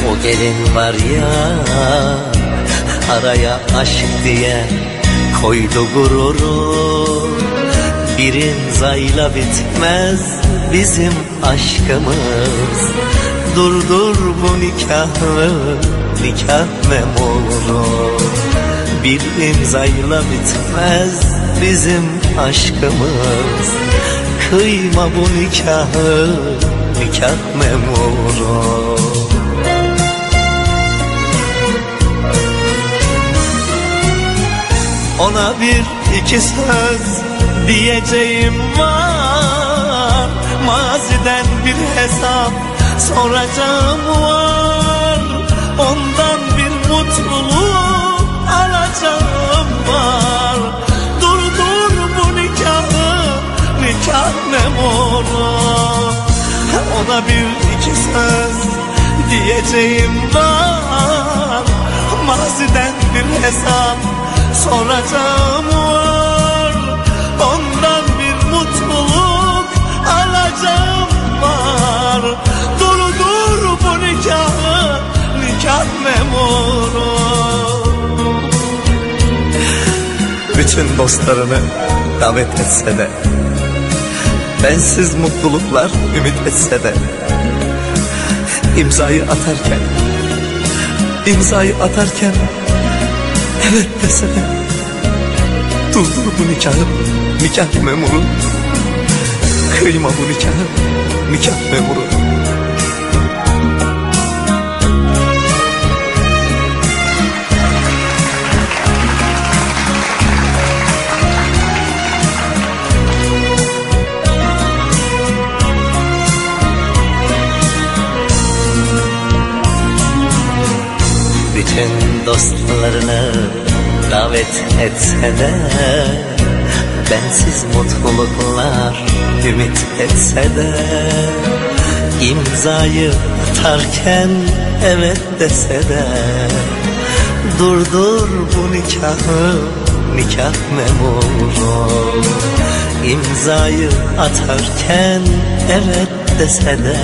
O gelin var ya Araya aşk diye koydu gururu. Bir imzayla bitmez bizim aşkımız. Durdur bu nikahı nikah memuru. Bir imzayla bitmez bizim aşkımız. Kıyma bu nikahı nikah memuru. Ona bir iki söz diyeceğim var. Maziden bir hesap soracağım var. Ondan bir mutluluk alacağım var. Dur dur bu nikahı nikah memuru Ona bir iki söz diyeceğim var. Maziden bir hesap soracağım var. Ondan bir mutluluk alacağım var. Dur dur bu nikahı nikah memuru. Bütün dostlarını davet etse de Bensiz mutluluklar ümit etse de. İmzayı atarken imzayı atarken evet dese de. Durdur bu nikahı nikah memuru. Kıyma bu nikahı nikah memuru Bütün dostlarını davet etse de Bensiz mutluluklar ümit etse de imzayı atarken evet dese de Durdur bu nikahı nikah memuru. İmzayı atarken evet dese de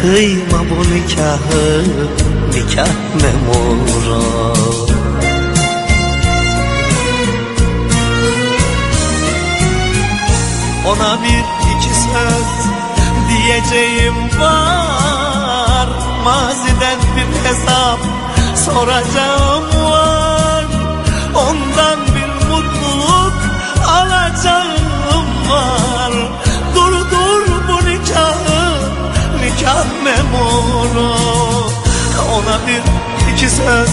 Kıyma bu nikahı nikah memuru. Ona bir iki söz diyeceğim var. Maziden bir hesap soracağım var. Ondan bir mutluluk alacağım var. Dur dur bu nikahı nikah memuru Ona bir iki söz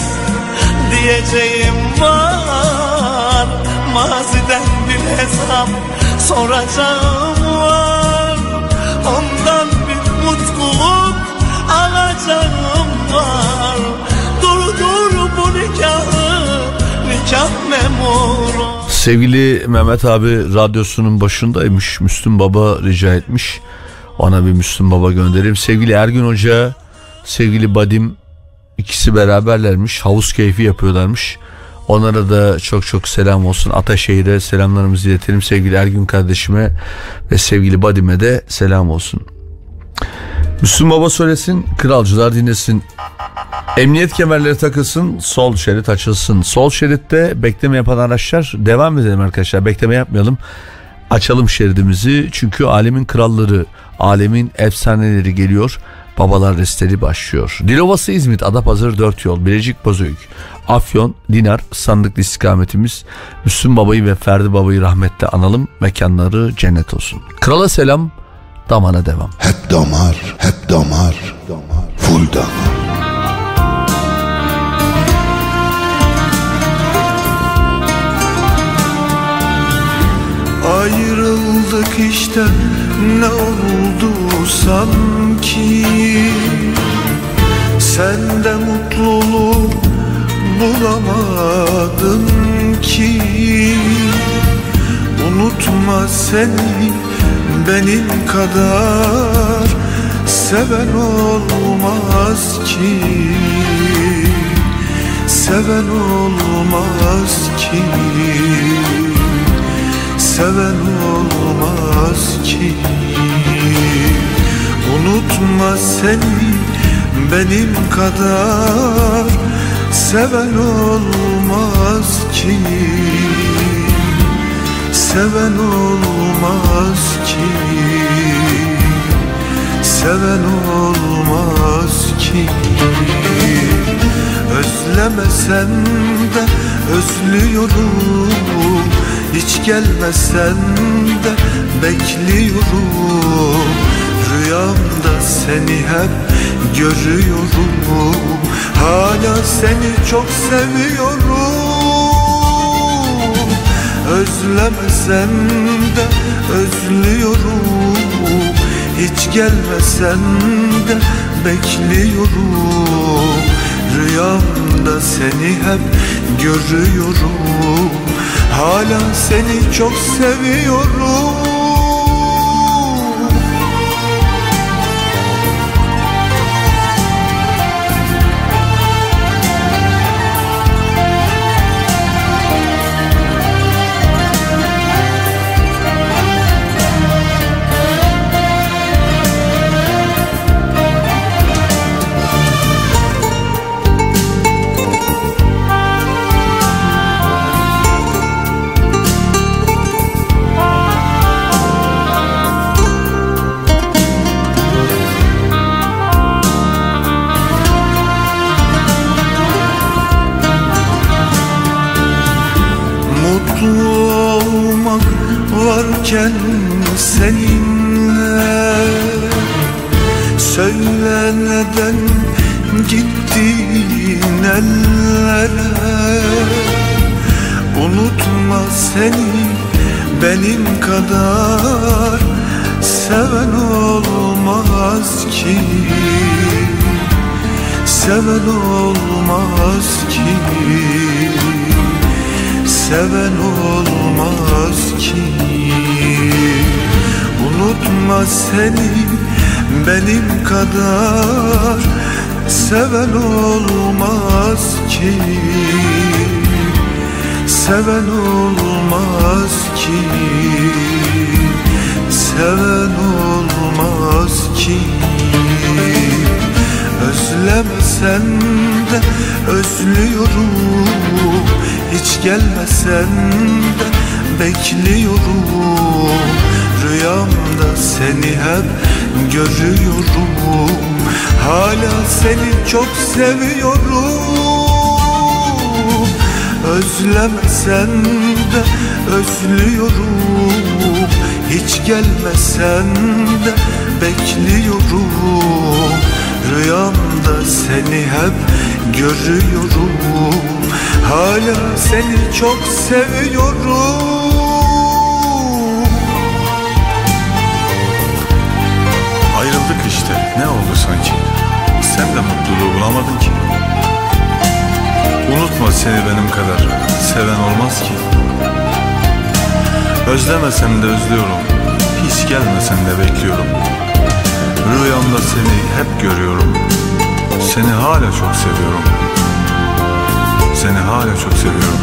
diyeceğim var Maziden bir hesap soracağım var Ondan bir mutluluk alacağım var Dur dur bu nikahı nikah memuru Sevgili Mehmet abi radyosunun başındaymış. Müslüm Baba rica etmiş. Ona bir Müslüm Baba göndereyim. Sevgili Ergün Hoca, sevgili Badim ikisi beraberlermiş. Havuz keyfi yapıyorlarmış. Onlara da çok çok selam olsun. Ataşehir'e selamlarımızı iletelim. Sevgili Ergün kardeşime ve sevgili Badim'e de selam olsun. Müslüm Baba söylesin, kralcılar dinlesin. Emniyet kemerleri takılsın, sol şerit açılsın. Sol şeritte bekleme yapan araçlar devam edelim arkadaşlar. Bekleme yapmayalım. Açalım şeridimizi çünkü alemin kralları, alemin efsaneleri geliyor. Babalar resteli başlıyor. Dilovası İzmit, Adapazarı 4 yol, Bilecik Bozüyük, Afyon, Dinar, sandıklı istikametimiz. Müslüm Baba'yı ve Ferdi Baba'yı rahmetle analım. Mekanları cennet olsun. Krala selam, damana devam. Hep damar, hep damar, full damar. Ayrıldık işte ne oldu sanki Sen de mutluluk bulamadın ki. Unutma seni benim kadar Seven olmaz ki. Seven olmaz ki. Seven olmaz ki Unutma seni benim kadar Seven olmaz ki. Seven olmaz ki. Seven olmaz ki. Özlemesem de özlüyorum. Hiç gelmesen de bekliyorum Rüyamda seni hep görüyorum. Hala seni çok seviyorum. Özlemesem de özlüyorum. Hiç gelmesen de bekliyorum. Rüyamda seni hep görüyorum. Hala seni çok seviyorum Seven olmaz ki. Unutma seni benim kadar. Seven olmaz ki. Seven olmaz ki. Seven olmaz ki. Özleme gelmesen de özlüyorum Hiç gelmesen de bekliyorum. Rüyamda seni hep görüyorum. Hala seni çok seviyorum. Özlemesen de özlüyorum. Hiç gelmesen de bekliyorum. Rüyamda seni hep görüyorum Hala seni çok seviyorum. Ayrıldık işte. Ne oldu sanki? Sen de mutluluğu bulamadın ki. Unutma seni benim kadar. Seven olmaz ki. Özlemesem de özlüyorum. Hiç gelmesen de bekliyorum. Rüyamda seni hep görüyorum. Seni hala çok seviyorum Seni hala çok seviyorum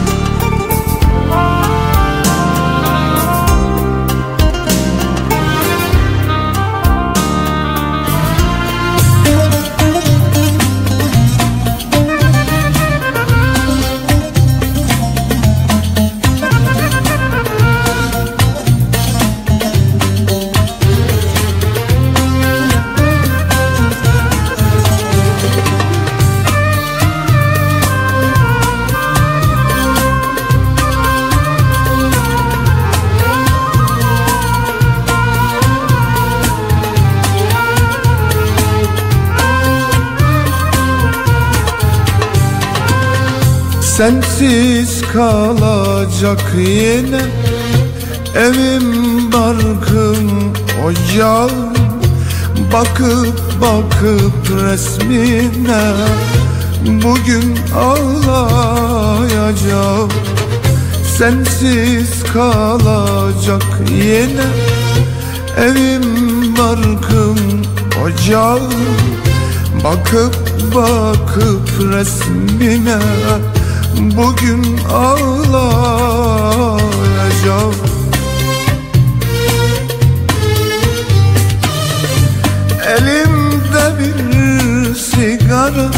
Sensiz kalacak yine Evim barkım ocağım Bakıp bakıp resmine Bugün ağlayacağım. Sensiz kalacak yine Evim barkım ocağım Bakıp bakıp resmine Bugün ağlayacağım. Elimde bir sigara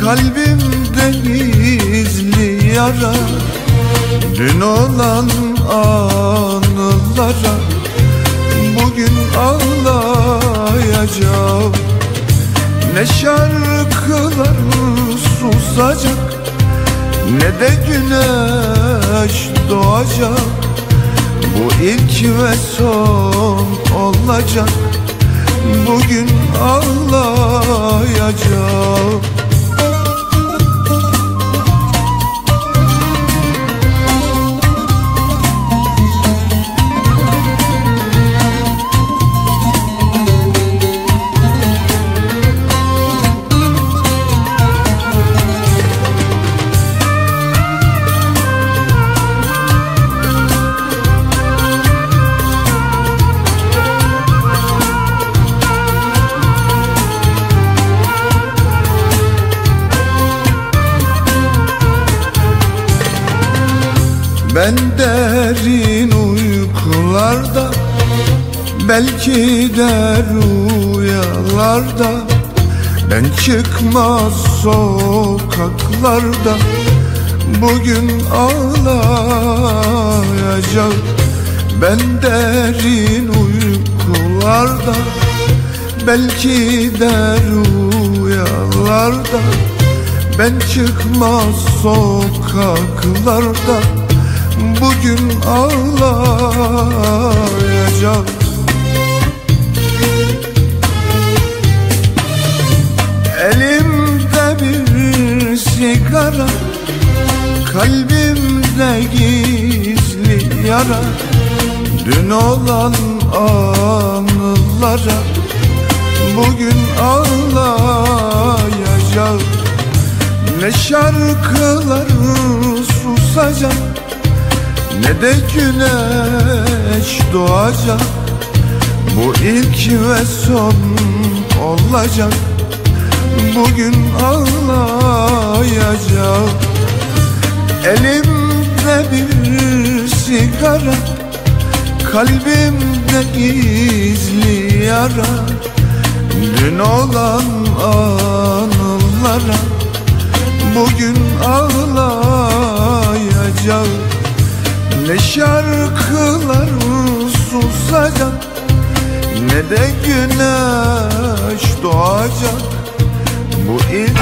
Kalbimde gizli yara. Dün olan anılara Bugün ağlayacağım. Ne şarkılar susacak ne de güneş doğacak Bu ilk ve son olacak. Bugün ağlayacağım Ben derin uykularda Belki de rüyalarda. Ben çıkmaz sokaklarda Bugün ağlayacağım. Ben derin uykularda Belki de rüyalarda. Ben çıkmaz sokaklarda Bugün ağlayacağım Elimde bir sigara Kalbimde gizli yara. Dün olan anılara Bugün ağlayacağım Ne şarkılar susacak ne de güneş doğacak. Bu ilk ve son olacak. Bugün ağlayacağım Elimde bir sigara Kalbimde gizli yara. Dün olan anılar yıllara Bugün ağlayacağım Ne şarkılar susacak Ne de güneş doğacak. Bu ilk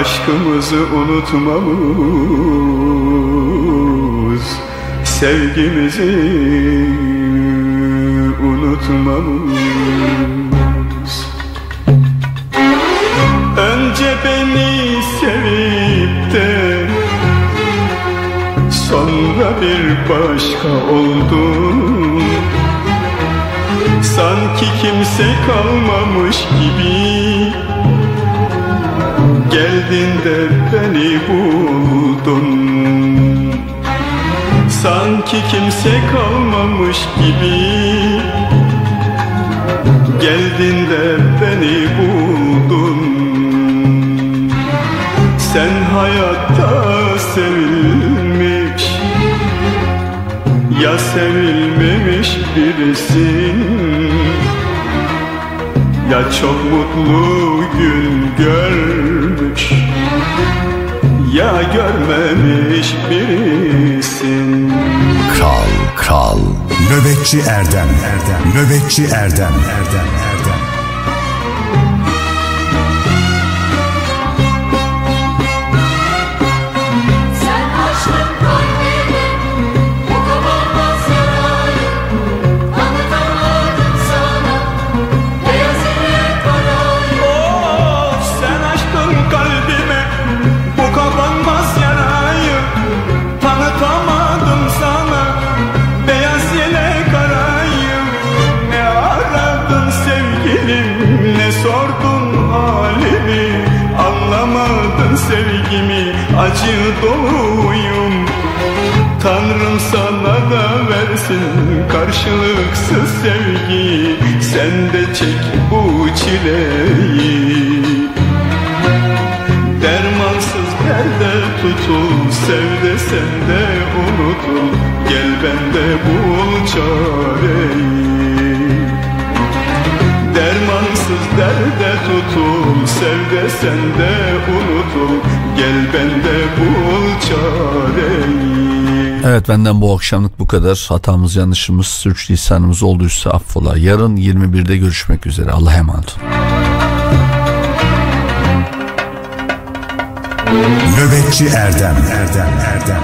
Aşkımızı unutmamız Sevgimizi unutmamız. Önce beni sevip de Sonra bir başka oldun. Sanki kimse kalmamış gibi Geldin de beni buldun. Sanki kimse kalmamış gibi. Geldin de beni buldun. Sen hayatta sevilmiş Ya sevilmemiş birisin. Ya çok mutlu gün görmüş Ya görmemiş birisin Kral, kral. Nöbetçi Erdem, Erdem. Nöbetçi Erdem, Erdem, Erdem. Karşılıksız sevgi. Sen de çek bu çileyi. Dermansız derde tutul Sev de sen de unutul. Gel bende bul çareyi. Dermansız derde tutul Sev de sen de unutul. Gel bende bul çareyi. Evet benden bu akşamlık kadar. Hatamız yanlışımız sürçülisanımız olduysa affola. Yarın 21'de görüşmek üzere. Allah'a emanet olun. Nöbetçi Erdem, Erdem, Erdem.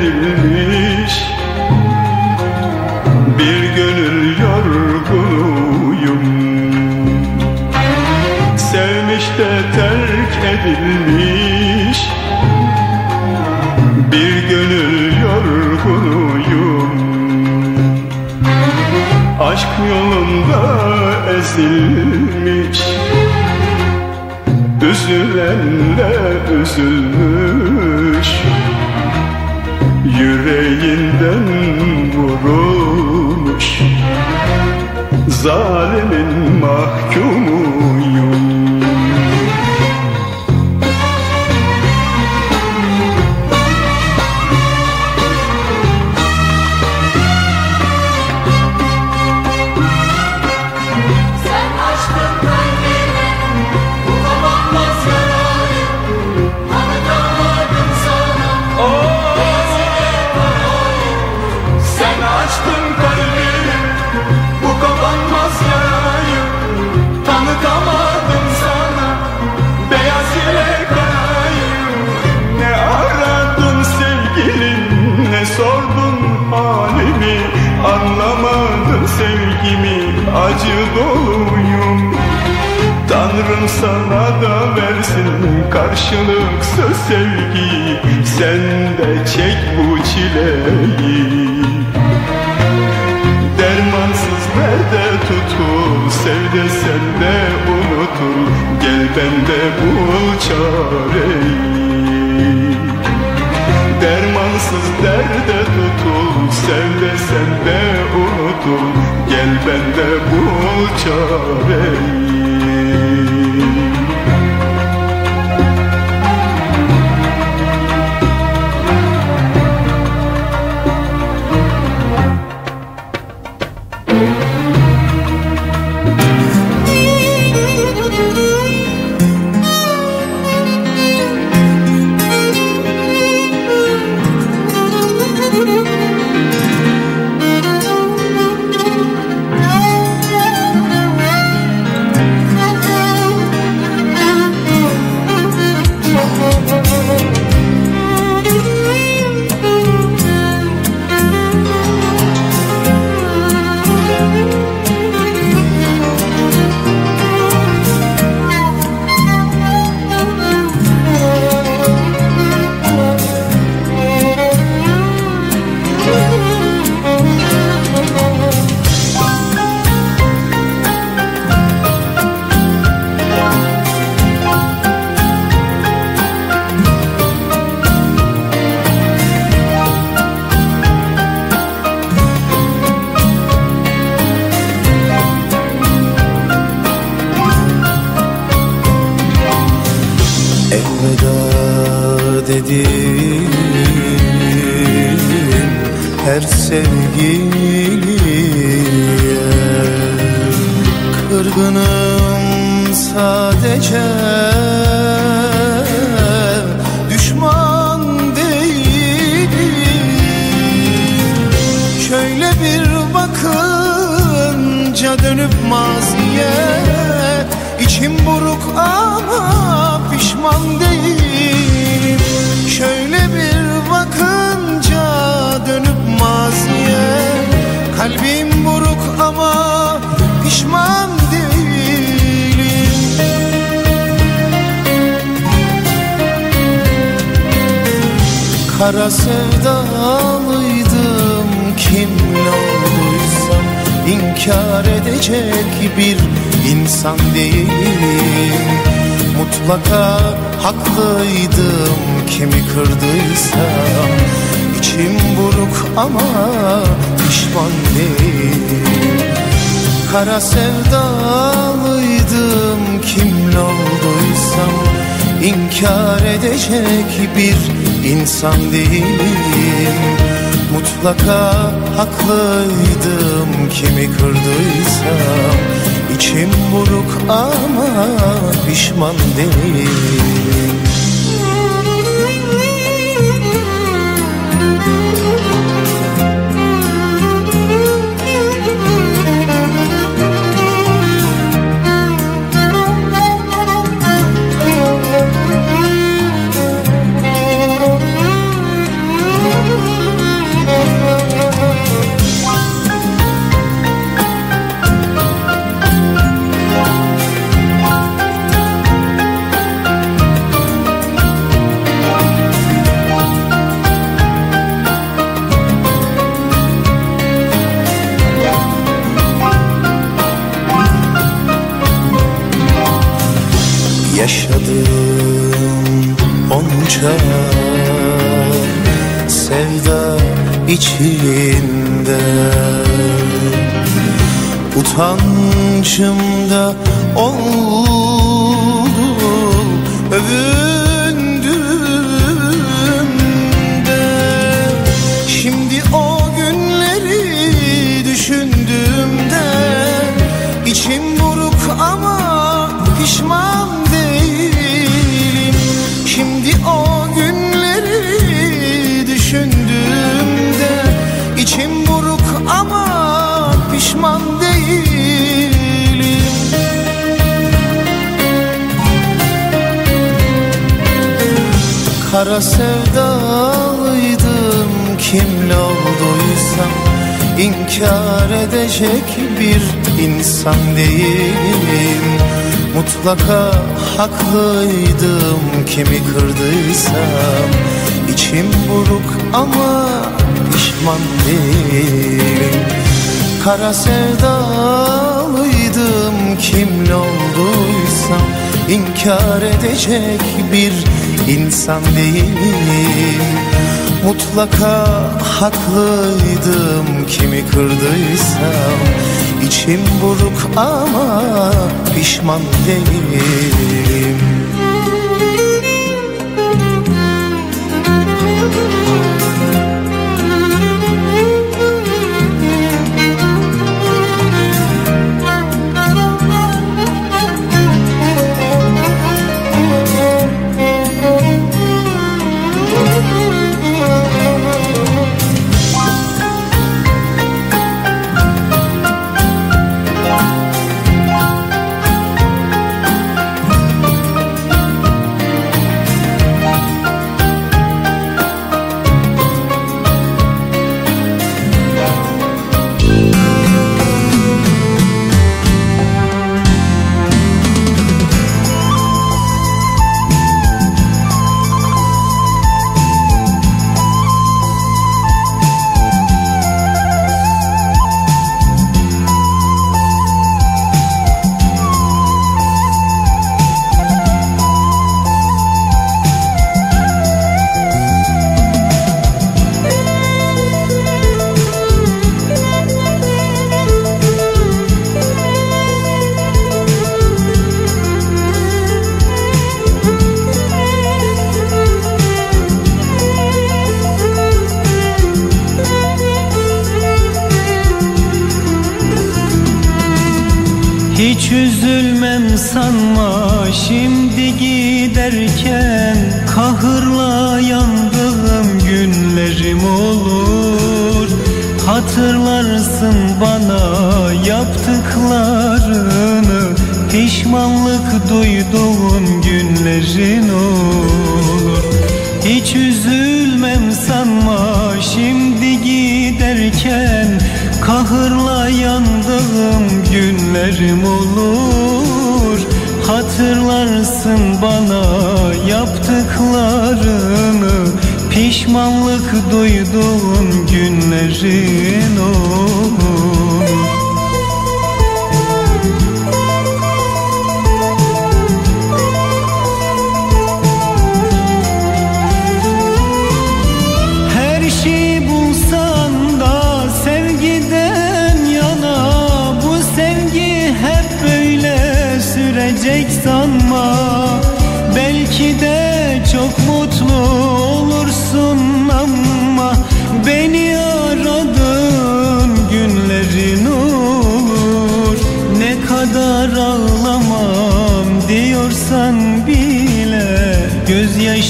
Edilmiş Bir gönül yorgunuyum. Sevmiş de terk edilmiş. Bir gönül yorgunuyum. Aşk yolunda ezilmiş. Üzülenle üzülmüş Yüreğinden vurulmuş. Zalimin mahkumuyum sana da versin karşılıksız sevgi Sen de çek bu çileyi. Dermansız derde tutul Sev de sen de unutul Gel bende bul çareyi. Dermansız derde tutul Sev de sen de unutul Gel bende bul çareyi haklıydım kimi kırdıysam. İçim buruk ama pişman değilim. Kara sevdalıydım kimle olduysam. İnkar edecek bir insan değilim. Mutlaka haklıydım kimi kırdıysam İçim buruk ama pişman değilim Mutlaka haklıydım kimi kırdıysam. İçim buruk ama pişman değilim. Kara sevdalıydım kimle olduysam. İnkar edecek bir insan değilim. Mutlaka haklıydım kimi kırdıysam İçim buruk ama pişman değilim giderken Kahırla yandığım günlerim olur. Hatırlarsın bana yaptıklarını Pişmanlık duyduğun günlerin olur. Hiç üzülmem sanma şimdi giderken Kahırla yandığım günlerim olur Hatırlarsın bana yaptıklarını. Pişmanlık duyduğun günlerin olur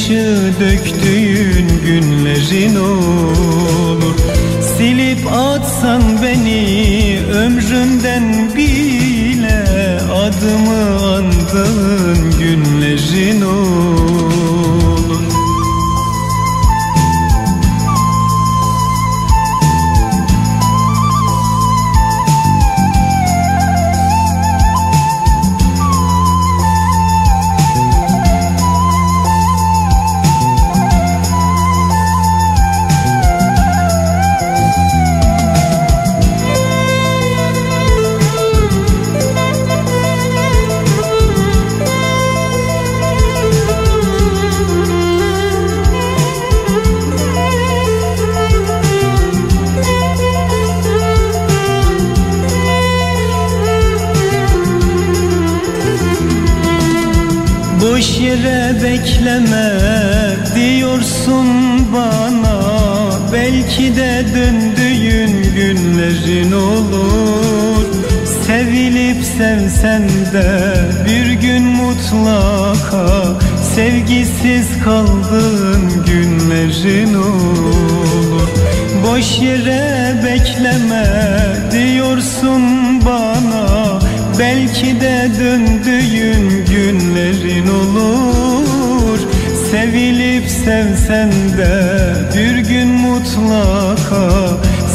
Gözyaşı döktüğün günlerin olur. Silip atsan beni ömrümden bile Adımı andığın günlerin olur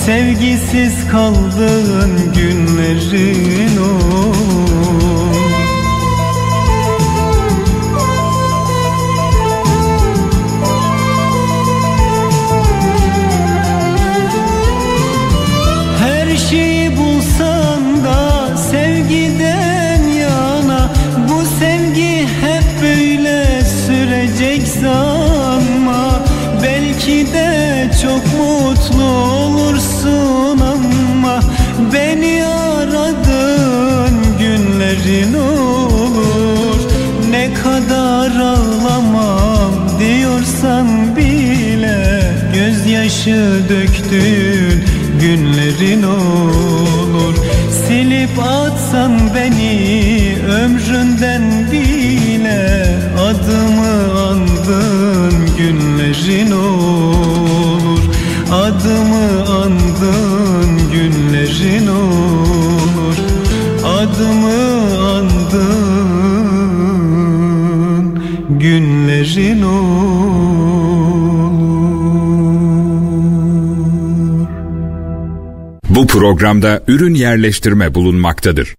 Sevgisiz kaldığın günlerin olur Her şeyi bulsan da sevgiden yana Bu sevgi hep böyle sürecek sanma Belki de çok mutlu günlerin olur. Ne kadar ağlamam diyorsan bile Gözyaşı döktüğün günlerin olur. Silip atsan beni ömründen bile Adımı andığın günlerin olur. Adımı andığın günlerin olur. Adımı olur Bu programda ürün yerleştirme bulunmaktadır.